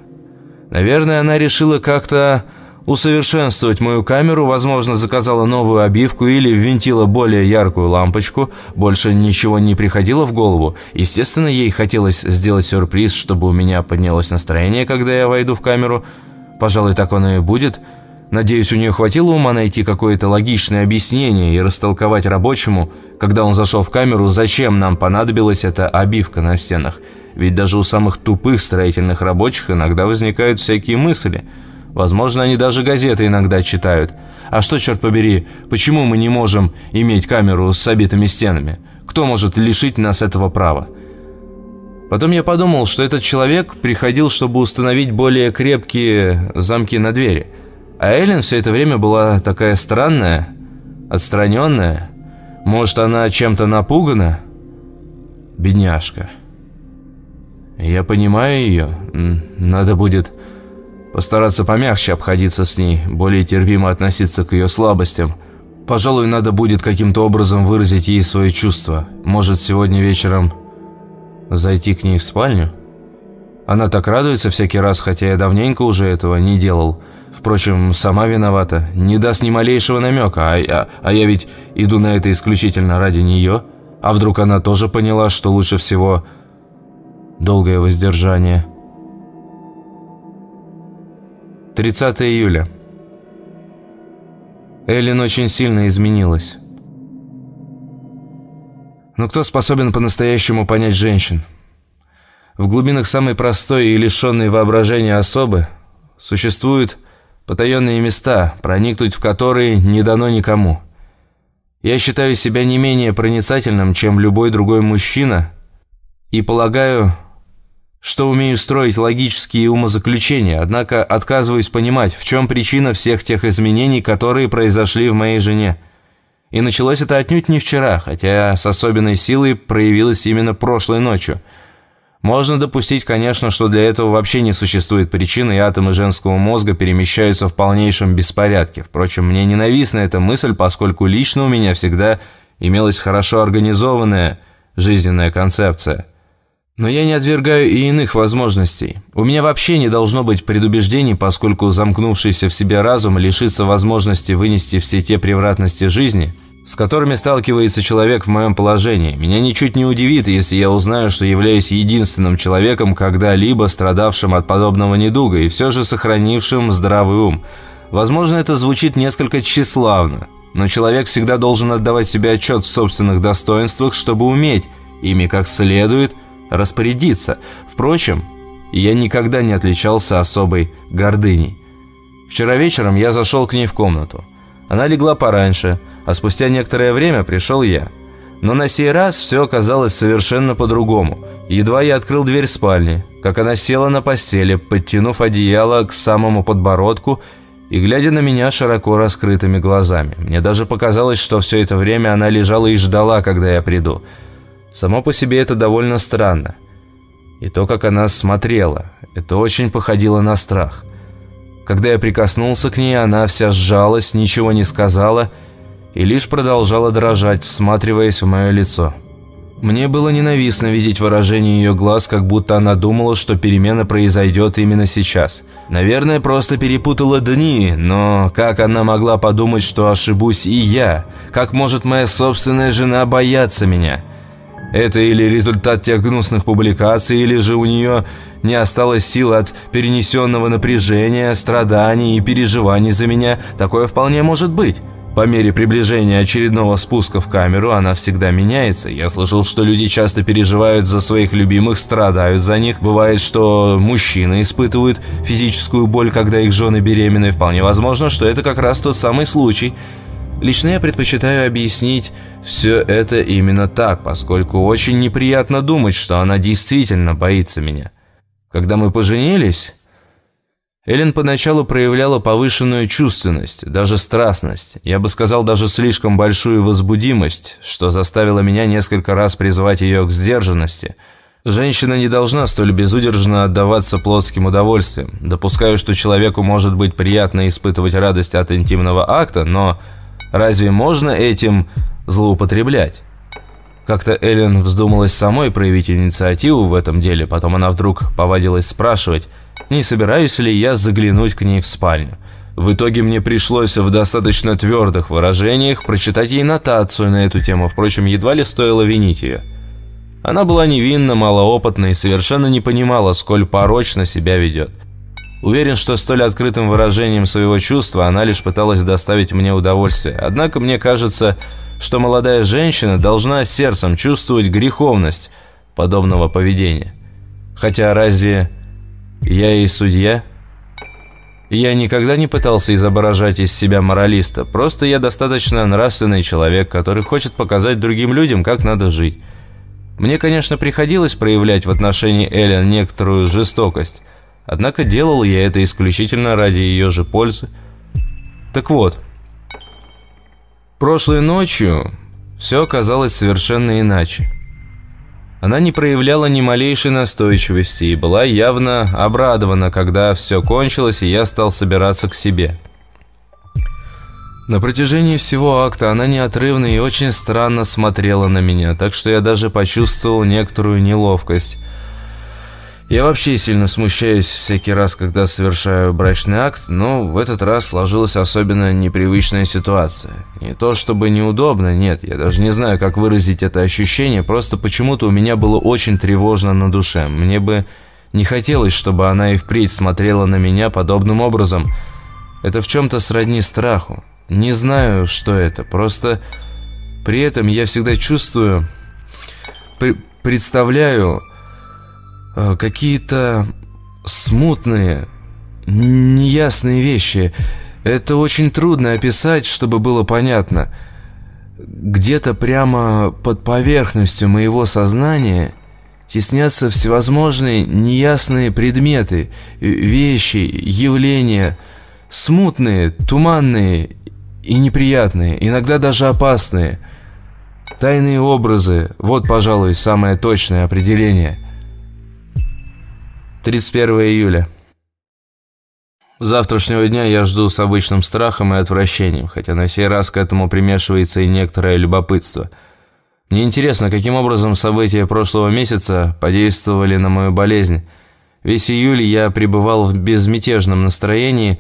Наверное, она решила как-то усовершенствовать мою камеру, возможно, заказала новую обивку или ввинтила более яркую лампочку. Больше ничего не приходило в голову. Естественно, ей хотелось сделать сюрприз, чтобы у меня поднялось настроение, когда я войду в камеру. Пожалуй, так оно и будет. Надеюсь, у нее хватило ума найти какое-то логичное объяснение и растолковать рабочему, когда он зашел в камеру, зачем нам понадобилась эта обивка на стенах. Ведь даже у самых тупых строительных рабочих иногда возникают всякие мысли. Возможно, они даже газеты иногда читают. А что, черт побери, почему мы не можем иметь камеру с обитыми стенами? Кто может лишить нас этого права? Потом я подумал, что этот человек приходил, чтобы установить более крепкие замки на двери. А Эллен все это время была такая странная, отстраненная. Может, она чем-то напугана? Бедняжка. Я понимаю ее. Надо будет постараться помягче обходиться с ней, более терпимо относиться к ее слабостям. Пожалуй, надо будет каким-то образом выразить ей свои чувства. Может, сегодня вечером зайти к ней в спальню? Она так радуется всякий раз, хотя я давненько уже этого не делал. Впрочем, сама виновата. Не даст ни малейшего намека, а, а, а я ведь иду на это исключительно ради нее. А вдруг она тоже поняла, что лучше всего долгое воздержание. 30 июля. Эллен очень сильно изменилась. Но кто способен по-настоящему понять женщин? В глубинах самой простой и лишенной воображения особы существуют потаенные места, проникнуть в которые не дано никому. Я считаю себя не менее проницательным, чем любой другой мужчина, и полагаю, что умею строить логические умозаключения, однако отказываюсь понимать, в чем причина всех тех изменений, которые произошли в моей жене. И началось это отнюдь не вчера, хотя с особенной силой проявилось именно прошлой ночью – можно допустить, конечно, что для этого вообще не существует причины, и атомы женского мозга перемещаются в полнейшем беспорядке. Впрочем, мне ненавистна эта мысль, поскольку лично у меня всегда имелась хорошо организованная жизненная концепция. Но я не отвергаю и иных возможностей. У меня вообще не должно быть предубеждений, поскольку замкнувшийся в себе разум лишится возможности вынести все те превратности жизни – с которыми сталкивается человек в моем положении. Меня ничуть не удивит, если я узнаю, что являюсь единственным человеком, когда-либо страдавшим от подобного недуга и все же сохранившим здравый ум. Возможно, это звучит несколько тщеславно, но человек всегда должен отдавать себе отчет в собственных достоинствах, чтобы уметь ими как следует распорядиться. Впрочем, я никогда не отличался особой гордыней. Вчера вечером я зашел к ней в комнату. Она легла пораньше – а спустя некоторое время пришел я. Но на сей раз все оказалось совершенно по-другому. Едва я открыл дверь спальни, как она села на постели, подтянув одеяло к самому подбородку и глядя на меня широко раскрытыми глазами. Мне даже показалось, что все это время она лежала и ждала, когда я приду. Само по себе это довольно странно. И то, как она смотрела, это очень походило на страх. Когда я прикоснулся к ней, она вся сжалась, ничего не сказала и лишь продолжала дрожать, всматриваясь в мое лицо. Мне было ненавистно видеть выражение ее глаз, как будто она думала, что перемена произойдет именно сейчас. Наверное, просто перепутала дни, но как она могла подумать, что ошибусь и я? Как может моя собственная жена бояться меня? Это или результат тех гнусных публикаций, или же у нее не осталось сил от перенесенного напряжения, страданий и переживаний за меня. Такое вполне может быть. По мере приближения очередного спуска в камеру она всегда меняется. Я слышал, что люди часто переживают за своих любимых, страдают за них. Бывает, что мужчины испытывают физическую боль, когда их жены беременны. Вполне возможно, что это как раз тот самый случай. Лично я предпочитаю объяснить все это именно так, поскольку очень неприятно думать, что она действительно боится меня. Когда мы поженились... Эллен поначалу проявляла повышенную чувственность, даже страстность, я бы сказал, даже слишком большую возбудимость, что заставило меня несколько раз призвать ее к сдержанности. Женщина не должна столь безудержно отдаваться плотским удовольствиям. Допускаю, что человеку может быть приятно испытывать радость от интимного акта, но разве можно этим злоупотреблять? Как-то Эллен вздумалась самой проявить инициативу в этом деле, потом она вдруг повадилась спрашивать – не собираюсь ли я заглянуть к ней в спальню. В итоге мне пришлось в достаточно твердых выражениях прочитать ей нотацию на эту тему, впрочем, едва ли стоило винить ее. Она была невинна, малоопытна и совершенно не понимала, сколь порочно себя ведет. Уверен, что столь открытым выражением своего чувства она лишь пыталась доставить мне удовольствие. Однако мне кажется, что молодая женщина должна сердцем чувствовать греховность подобного поведения. Хотя разве я и судья. Я никогда не пытался изображать из себя моралиста, просто я достаточно нравственный человек, который хочет показать другим людям, как надо жить. Мне, конечно, приходилось проявлять в отношении Эллен некоторую жестокость, однако делал я это исключительно ради ее же пользы. Так вот, прошлой ночью все оказалось совершенно иначе. Она не проявляла ни малейшей настойчивости и была явно обрадована, когда все кончилось и я стал собираться к себе. На протяжении всего акта она неотрывно и очень странно смотрела на меня, так что я даже почувствовал некоторую неловкость. Я вообще сильно смущаюсь всякий раз, когда совершаю брачный акт, но в этот раз сложилась особенно непривычная ситуация. Не то чтобы неудобно, нет, я даже не знаю, как выразить это ощущение, просто почему-то у меня было очень тревожно на душе. Мне бы не хотелось, чтобы она и впредь смотрела на меня подобным образом. Это в чем-то сродни страху. Не знаю, что это, просто при этом я всегда чувствую, представляю какие-то смутные, неясные вещи. Это очень трудно описать, чтобы было понятно. Где-то прямо под поверхностью моего сознания теснятся всевозможные неясные предметы, вещи, явления, смутные, туманные и неприятные, иногда даже опасные. Тайные образы – вот, пожалуй, самое точное определение – 31 июля. Завтрашнего дня я жду с обычным страхом и отвращением, хотя на сей раз к этому примешивается и некоторое любопытство. Мне интересно, каким образом события прошлого месяца подействовали на мою болезнь. Весь июль я пребывал в безмятежном настроении.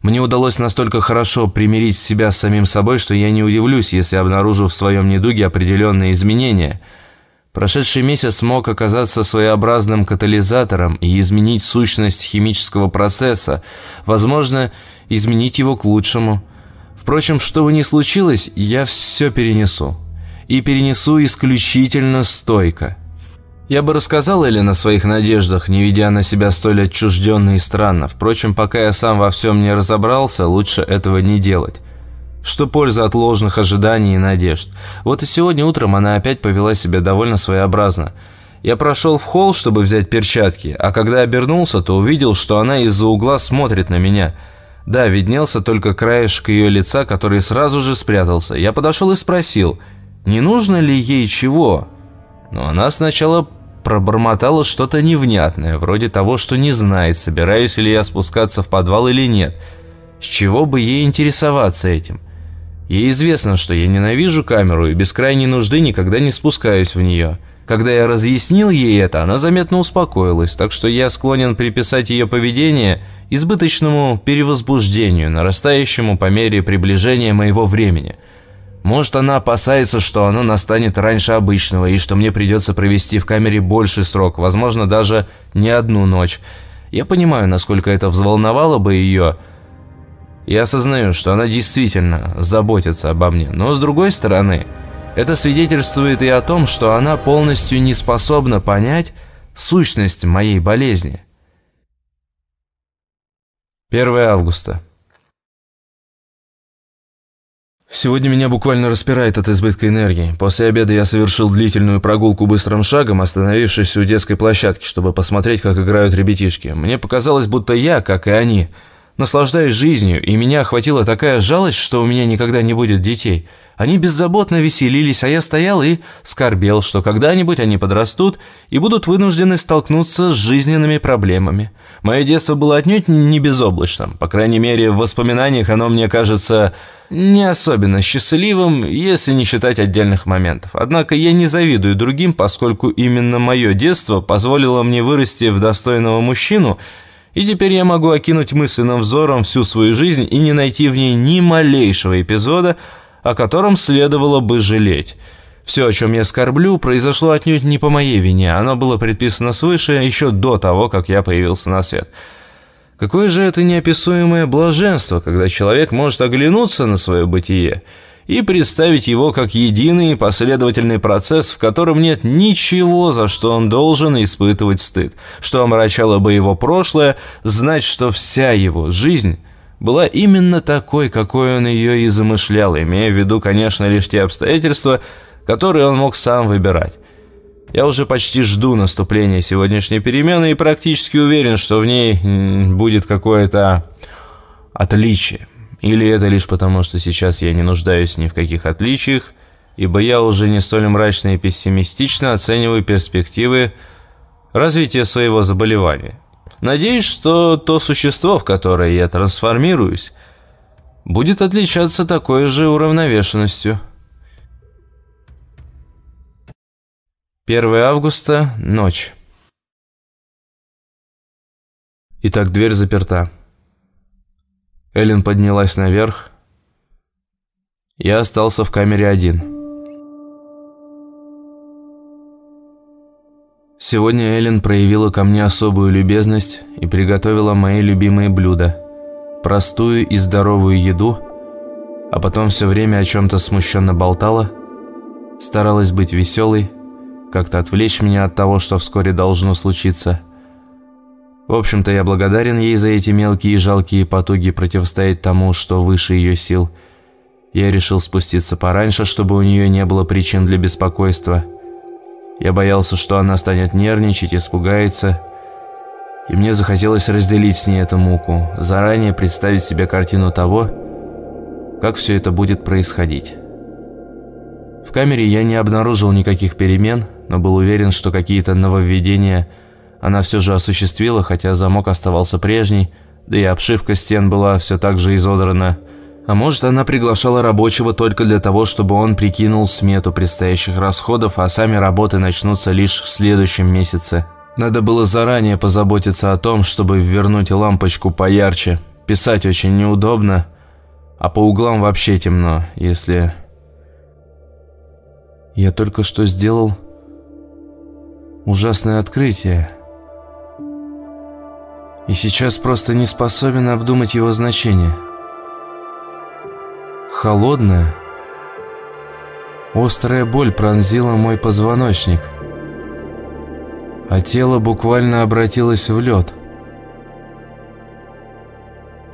Мне удалось настолько хорошо примирить себя с самим собой, что я не удивлюсь, если обнаружу в своем недуге определенные изменения – Прошедший месяц мог оказаться своеобразным катализатором и изменить сущность химического процесса, возможно, изменить его к лучшему. Впрочем, что бы ни случилось, я все перенесу. И перенесу исключительно стойко. Я бы рассказал Эллен о своих надеждах, не ведя на себя столь отчужденно и странно. Впрочем, пока я сам во всем не разобрался, лучше этого не делать. Что польза от ложных ожиданий и надежд? Вот и сегодня утром она опять повела себя довольно своеобразно. Я прошел в холл, чтобы взять перчатки, а когда обернулся, то увидел, что она из-за угла смотрит на меня. Да, виднелся только краешек ее лица, который сразу же спрятался. Я подошел и спросил, не нужно ли ей чего? Но она сначала пробормотала что-то невнятное, вроде того, что не знает, собираюсь ли я спускаться в подвал или нет. С чего бы ей интересоваться этим? Ей известно, что я ненавижу камеру и без крайней нужды никогда не спускаюсь в нее. Когда я разъяснил ей это, она заметно успокоилась, так что я склонен приписать ее поведение избыточному перевозбуждению, нарастающему по мере приближения моего времени. Может, она опасается, что оно настанет раньше обычного и что мне придется провести в камере больший срок, возможно, даже не одну ночь. Я понимаю, насколько это взволновало бы ее, я осознаю, что она действительно заботится обо мне, но с другой стороны, это свидетельствует и о том, что она полностью не способна понять сущность моей болезни. 1 августа. Сегодня меня буквально распирает от избытка энергии. После обеда я совершил длительную прогулку быстрым шагом, остановившись у детской площадки, чтобы посмотреть, как играют ребятишки. Мне показалось, будто я, как и они, наслаждаюсь жизнью, и меня охватила такая жалость, что у меня никогда не будет детей. Они беззаботно веселились, а я стоял и скорбел, что когда-нибудь они подрастут и будут вынуждены столкнуться с жизненными проблемами. Мое детство было отнюдь не безоблачным, по крайней мере, в воспоминаниях оно мне кажется не особенно счастливым, если не считать отдельных моментов. Однако я не завидую другим, поскольку именно мое детство позволило мне вырасти в достойного мужчину – и теперь я могу окинуть мысленным взором всю свою жизнь и не найти в ней ни малейшего эпизода, о котором следовало бы жалеть. Все, о чем я скорблю, произошло отнюдь не по моей вине, оно было предписано свыше еще до того, как я появился на свет. Какое же это неописуемое блаженство, когда человек может оглянуться на свое бытие – и представить его как единый последовательный процесс, в котором нет ничего, за что он должен испытывать стыд, что омрачало бы его прошлое, знать, что вся его жизнь была именно такой, какой он ее и замышлял, имея в виду, конечно, лишь те обстоятельства, которые он мог сам выбирать. Я уже почти жду наступления сегодняшней перемены и практически уверен, что в ней будет какое-то отличие. Или это лишь потому, что сейчас я не нуждаюсь ни в каких отличиях, ибо я уже не столь мрачно и пессимистично оцениваю перспективы развития своего заболевания. Надеюсь, что то существо, в которое я трансформируюсь, будет отличаться такой же уравновешенностью. 1 августа, ночь. Итак, дверь заперта. Эллен поднялась наверх. Я остался в камере один. Сегодня Эллен проявила ко мне особую любезность и приготовила мои любимые блюда. Простую и здоровую еду, а потом все время о чем-то смущенно болтала, старалась быть веселой, как-то отвлечь меня от того, что вскоре должно случиться – в общем-то, я благодарен ей за эти мелкие и жалкие потуги противостоять тому, что выше ее сил. Я решил спуститься пораньше, чтобы у нее не было причин для беспокойства. Я боялся, что она станет нервничать, испугается. И мне захотелось разделить с ней эту муку, заранее представить себе картину того, как все это будет происходить. В камере я не обнаружил никаких перемен, но был уверен, что какие-то нововведения – она все же осуществила, хотя замок оставался прежний, да и обшивка стен была все так же изодрана. А может, она приглашала рабочего только для того, чтобы он прикинул смету предстоящих расходов, а сами работы начнутся лишь в следующем месяце. Надо было заранее позаботиться о том, чтобы вернуть лампочку поярче. Писать очень неудобно, а по углам вообще темно, если... Я только что сделал ужасное открытие и сейчас просто не способен обдумать его значение. Холодная, острая боль пронзила мой позвоночник, а тело буквально обратилось в лед.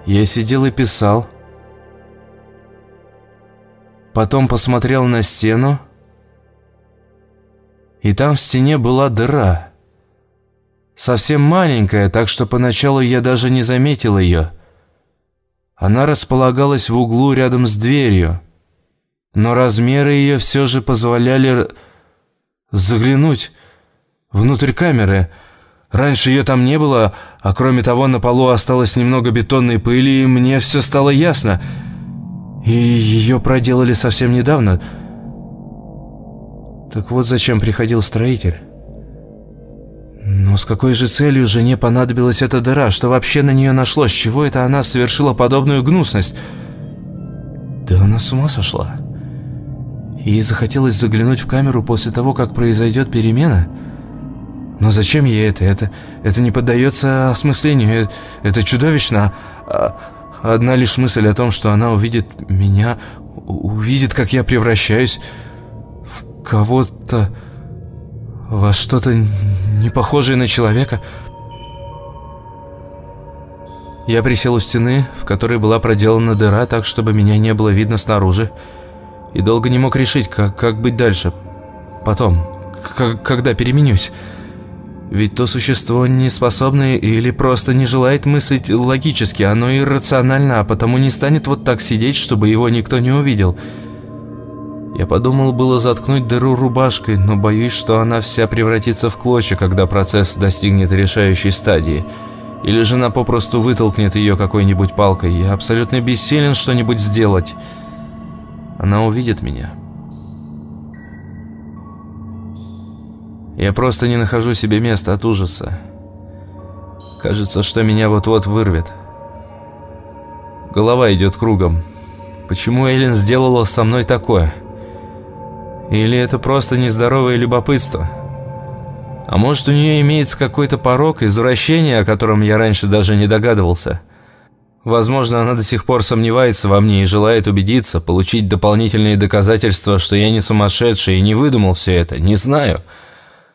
Я сидел и писал, потом посмотрел на стену, и там в стене была дыра – Совсем маленькая, так что поначалу я даже не заметил ее. Она располагалась в углу рядом с дверью, но размеры ее все же позволяли заглянуть внутрь камеры. Раньше ее там не было, а кроме того на полу осталось немного бетонной пыли, и мне все стало ясно. И ее проделали совсем недавно. Так вот зачем приходил строитель. Но с какой же целью жене понадобилась эта дыра? Что вообще на нее нашло? С чего это она совершила подобную гнусность? Да она с ума сошла. Ей захотелось заглянуть в камеру после того, как произойдет перемена. Но зачем ей это? Это, это не поддается осмыслению. Это, это чудовищно. А, одна лишь мысль о том, что она увидит меня, увидит, как я превращаюсь в кого-то, во что-то не похожий на человека. Я присел у стены, в которой была проделана дыра, так, чтобы меня не было видно снаружи, и долго не мог решить, как, как быть дальше. Потом, когда переменюсь. Ведь то существо не способное или просто не желает мыслить логически, оно иррационально, а потому не станет вот так сидеть, чтобы его никто не увидел. Я подумал было заткнуть дыру рубашкой, но боюсь, что она вся превратится в клочья, когда процесс достигнет решающей стадии. Или жена попросту вытолкнет ее какой-нибудь палкой. Я абсолютно бессилен что-нибудь сделать. Она увидит меня. Я просто не нахожу себе места от ужаса. Кажется, что меня вот-вот вырвет. Голова идет кругом. Почему Эллен сделала со мной такое? Или это просто нездоровое любопытство? А может, у нее имеется какой-то порог, извращение, о котором я раньше даже не догадывался? Возможно, она до сих пор сомневается во мне и желает убедиться, получить дополнительные доказательства, что я не сумасшедший и не выдумал все это, не знаю.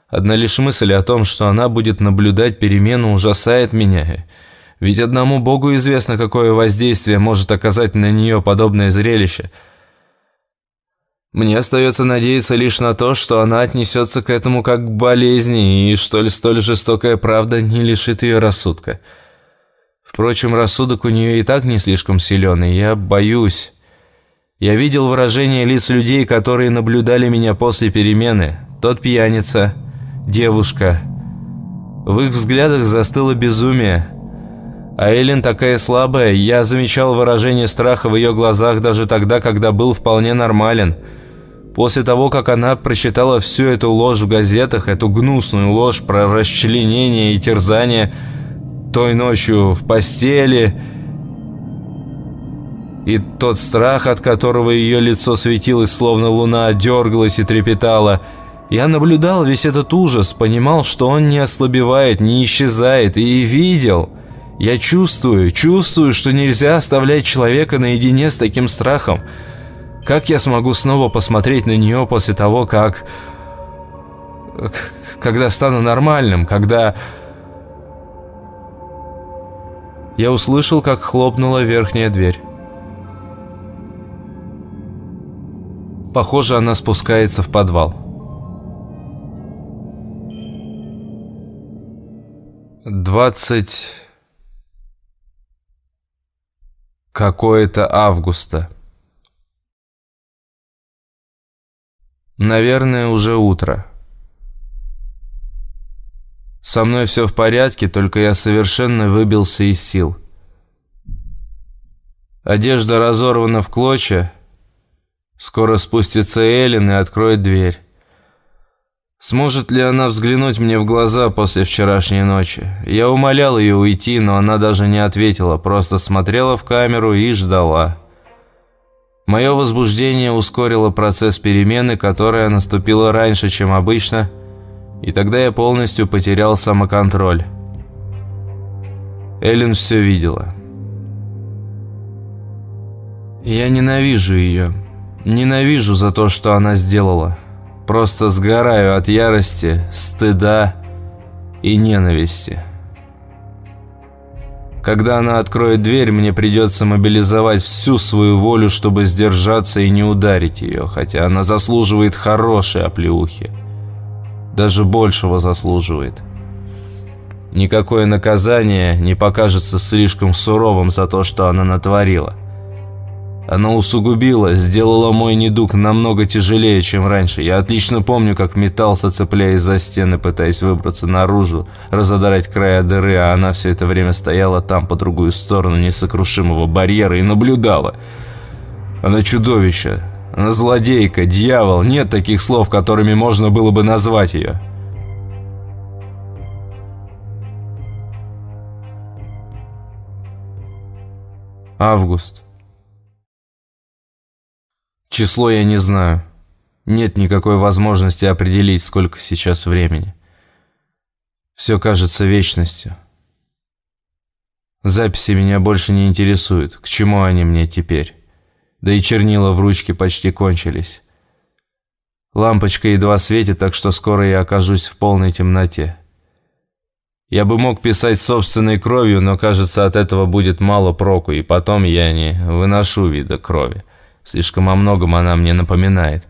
Одна лишь мысль о том, что она будет наблюдать перемену, ужасает меня. Ведь одному Богу известно, какое воздействие может оказать на нее подобное зрелище – мне остается надеяться лишь на то, что она отнесется к этому как к болезни, и что ли столь жестокая правда не лишит ее рассудка. Впрочем, рассудок у нее и так не слишком силен, и я боюсь. Я видел выражение лиц людей, которые наблюдали меня после перемены. Тот пьяница, девушка. В их взглядах застыло безумие. А Эллен такая слабая, я замечал выражение страха в ее глазах даже тогда, когда был вполне нормален. После того, как она прочитала всю эту ложь в газетах, эту гнусную ложь про расчленение и терзание той ночью в постели, и тот страх, от которого ее лицо светилось, словно луна, дергалась и трепетала, я наблюдал весь этот ужас, понимал, что он не ослабевает, не исчезает, и видел – я чувствую, чувствую, что нельзя оставлять человека наедине с таким страхом. Как я смогу снова посмотреть на нее после того, как... Когда стану нормальным, когда... Я услышал, как хлопнула верхняя дверь. Похоже, она спускается в подвал. Двадцать какое-то августа. Наверное, уже утро. Со мной все в порядке, только я совершенно выбился из сил. Одежда разорвана в клочья. Скоро спустится Эллен и откроет дверь. Сможет ли она взглянуть мне в глаза после вчерашней ночи? Я умолял ее уйти, но она даже не ответила, просто смотрела в камеру и ждала. Мое возбуждение ускорило процесс перемены, которая наступила раньше, чем обычно, и тогда я полностью потерял самоконтроль. Эллен все видела. Я ненавижу ее. Ненавижу за то, что она сделала. Просто сгораю от ярости, стыда и ненависти. Когда она откроет дверь, мне придется мобилизовать всю свою волю, чтобы сдержаться и не ударить ее, хотя она заслуживает хорошей оплеухи. Даже большего заслуживает. Никакое наказание не покажется слишком суровым за то, что она натворила. Она усугубила, сделала мой недуг намного тяжелее, чем раньше. Я отлично помню, как метался, цепляясь за стены, пытаясь выбраться наружу, разодрать края дыры, а она все это время стояла там, по другую сторону несокрушимого барьера и наблюдала. Она чудовище, она злодейка, дьявол, нет таких слов, которыми можно было бы назвать ее. Август. Число я не знаю. Нет никакой возможности определить, сколько сейчас времени. Все кажется вечностью. Записи меня больше не интересуют. К чему они мне теперь? Да и чернила в ручке почти кончились. Лампочка едва светит, так что скоро я окажусь в полной темноте. Я бы мог писать собственной кровью, но кажется, от этого будет мало проку, и потом я не выношу вида крови. Слишком о многом она мне напоминает.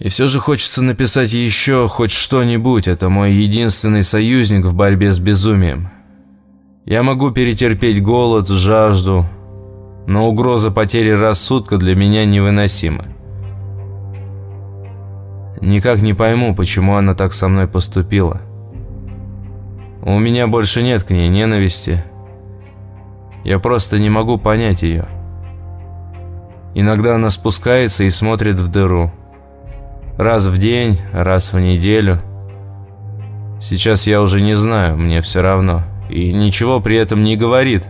И все же хочется написать еще хоть что-нибудь. Это мой единственный союзник в борьбе с безумием. Я могу перетерпеть голод, жажду, но угроза потери рассудка для меня невыносима. Никак не пойму, почему она так со мной поступила. У меня больше нет к ней ненависти. Я просто не могу понять ее. Иногда она спускается и смотрит в дыру. Раз в день, раз в неделю. Сейчас я уже не знаю, мне все равно. И ничего при этом не говорит.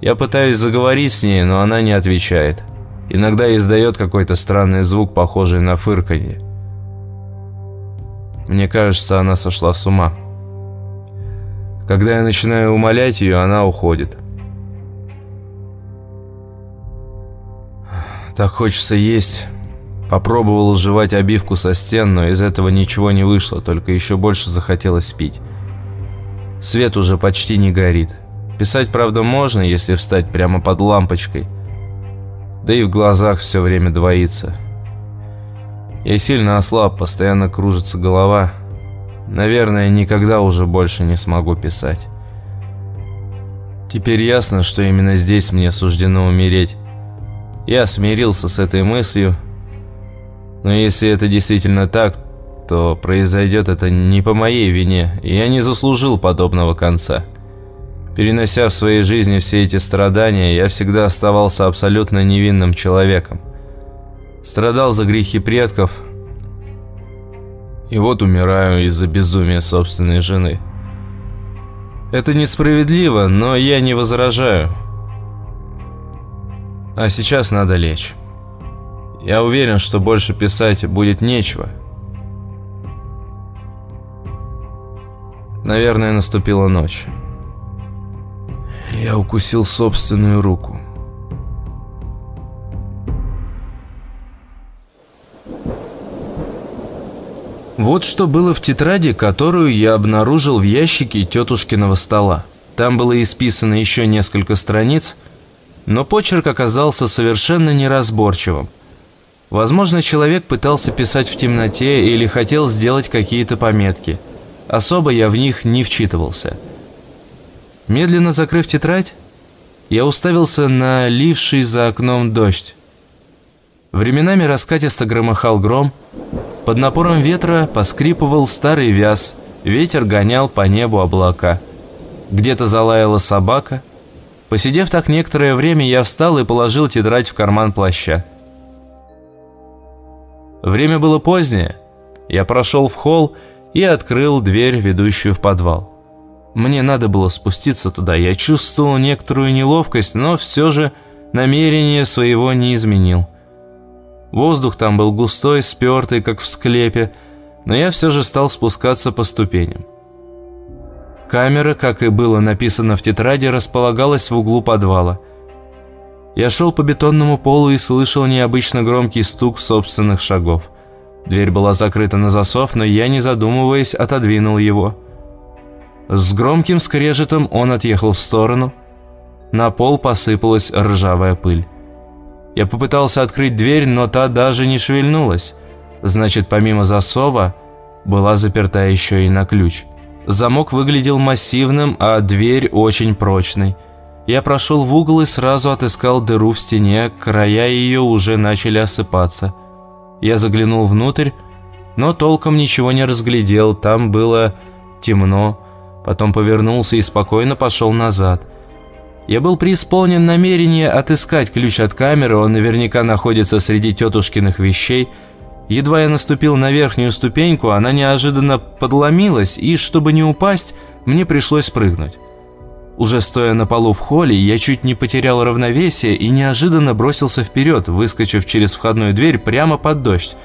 Я пытаюсь заговорить с ней, но она не отвечает. Иногда издает какой-то странный звук, похожий на фырканье. Мне кажется, она сошла с ума. Когда я начинаю умолять ее, она уходит. Так хочется есть. Попробовал жевать обивку со стен, но из этого ничего не вышло, только еще больше захотелось пить. Свет уже почти не горит. Писать, правда, можно, если встать прямо под лампочкой. Да и в глазах все время двоится. Я сильно ослаб, постоянно кружится голова. Наверное, никогда уже больше не смогу писать. Теперь ясно, что именно здесь мне суждено умереть. Я смирился с этой мыслью, но если это действительно так, то произойдет это не по моей вине, и я не заслужил подобного конца. Перенося в своей жизни все эти страдания, я всегда оставался абсолютно невинным человеком. Страдал за грехи предков, и вот умираю из-за безумия собственной жены. Это несправедливо, но я не возражаю. А сейчас надо лечь. Я уверен, что больше писать будет нечего. Наверное, наступила ночь. Я укусил собственную руку. Вот что было в тетради, которую я обнаружил в ящике тетушкиного стола. Там было исписано еще несколько страниц, но почерк оказался совершенно неразборчивым. Возможно, человек пытался писать в темноте или хотел сделать какие-то пометки – Особо я в них не вчитывался. Медленно закрыв тетрадь, я уставился на ливший за окном дождь. Временами раскатисто громыхал гром, под напором ветра поскрипывал старый вяз, ветер гонял по небу облака. Где-то залаяла собака. Посидев так некоторое время, я встал и положил тетрадь в карман плаща. Время было позднее. Я прошел в холл и открыл дверь, ведущую в подвал. Мне надо было спуститься туда. Я чувствовал некоторую неловкость, но все же намерение своего не изменил. Воздух там был густой, спертый, как в склепе, но я все же стал спускаться по ступеням. Камера, как и было написано в тетради, располагалась в углу подвала. Я шел по бетонному полу и слышал необычно громкий стук собственных шагов. Дверь была закрыта на засов, но я, не задумываясь, отодвинул его. С громким скрежетом он отъехал в сторону. На пол посыпалась ржавая пыль. Я попытался открыть дверь, но та даже не шевельнулась. Значит, помимо засова, была заперта еще и на ключ. Замок выглядел массивным, а дверь очень прочной. Я прошел в угол и сразу отыскал дыру в стене, края ее уже начали осыпаться – я заглянул внутрь, но толком ничего не разглядел, там было темно. Потом повернулся и спокойно пошел назад. Я был преисполнен намерения отыскать ключ от камеры, он наверняка находится среди тетушкиных вещей. Едва я наступил на верхнюю ступеньку, она неожиданно подломилась, и, чтобы не упасть, мне пришлось прыгнуть. Уже стоя на полу в холле, я чуть не потерял равновесие и неожиданно бросился вперед, выскочив через входную дверь прямо под дождь.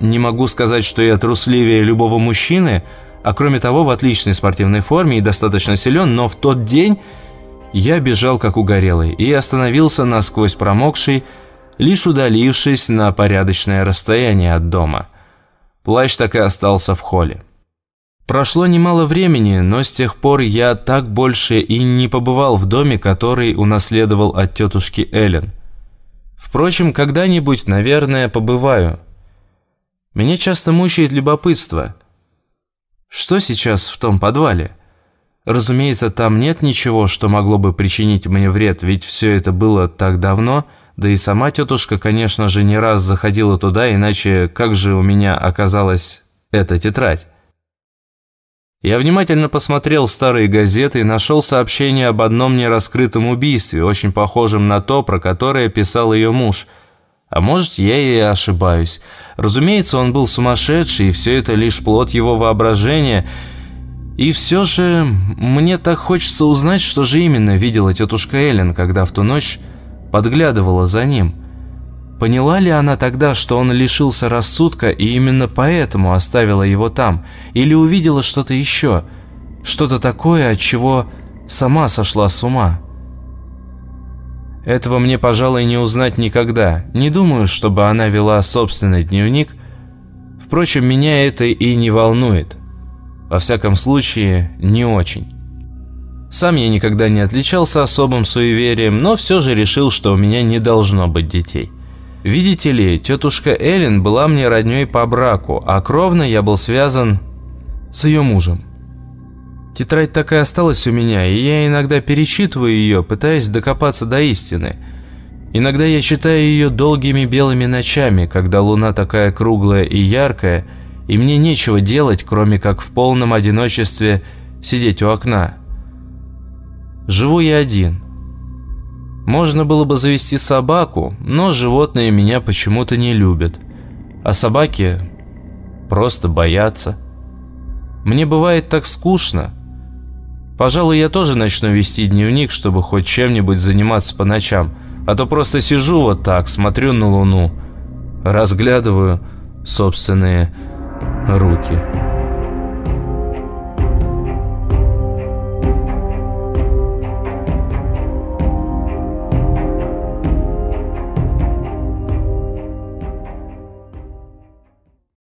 Не могу сказать, что я трусливее любого мужчины, а кроме того в отличной спортивной форме и достаточно силен, но в тот день я бежал как угорелый и остановился насквозь промокший, лишь удалившись на порядочное расстояние от дома. Плащ так и остался в холле. Прошло немало времени, но с тех пор я так больше и не побывал в доме, который унаследовал от тетушки Эллен. Впрочем, когда-нибудь, наверное, побываю. Меня часто мучает любопытство. Что сейчас в том подвале? Разумеется, там нет ничего, что могло бы причинить мне вред, ведь все это было так давно, да и сама тетушка, конечно же, не раз заходила туда, иначе как же у меня оказалась эта тетрадь? Я внимательно посмотрел старые газеты и нашел сообщение об одном нераскрытом убийстве, очень похожем на то, про которое писал ее муж. А может, я и ошибаюсь. Разумеется, он был сумасшедший, и все это лишь плод его воображения. И все же мне так хочется узнать, что же именно видела тетушка Эллен, когда в ту ночь подглядывала за ним. Поняла ли она тогда, что он лишился рассудка и именно поэтому оставила его там? Или увидела что-то еще? Что-то такое, от чего сама сошла с ума? Этого мне, пожалуй, не узнать никогда. Не думаю, чтобы она вела собственный дневник. Впрочем, меня это и не волнует. Во всяком случае, не очень. Сам я никогда не отличался особым суеверием, но все же решил, что у меня не должно быть детей. Видите ли, тетушка Эллен была мне родней по браку, а кровно я был связан с ее мужем. Тетрадь так и осталась у меня, и я иногда перечитываю ее, пытаясь докопаться до истины. Иногда я читаю ее долгими белыми ночами, когда луна такая круглая и яркая, и мне нечего делать, кроме как в полном одиночестве сидеть у окна. Живу я один. Можно было бы завести собаку, но животные меня почему-то не любят. А собаки просто боятся. Мне бывает так скучно. Пожалуй, я тоже начну вести дневник, чтобы хоть чем-нибудь заниматься по ночам. А то просто сижу вот так, смотрю на луну, разглядываю собственные руки.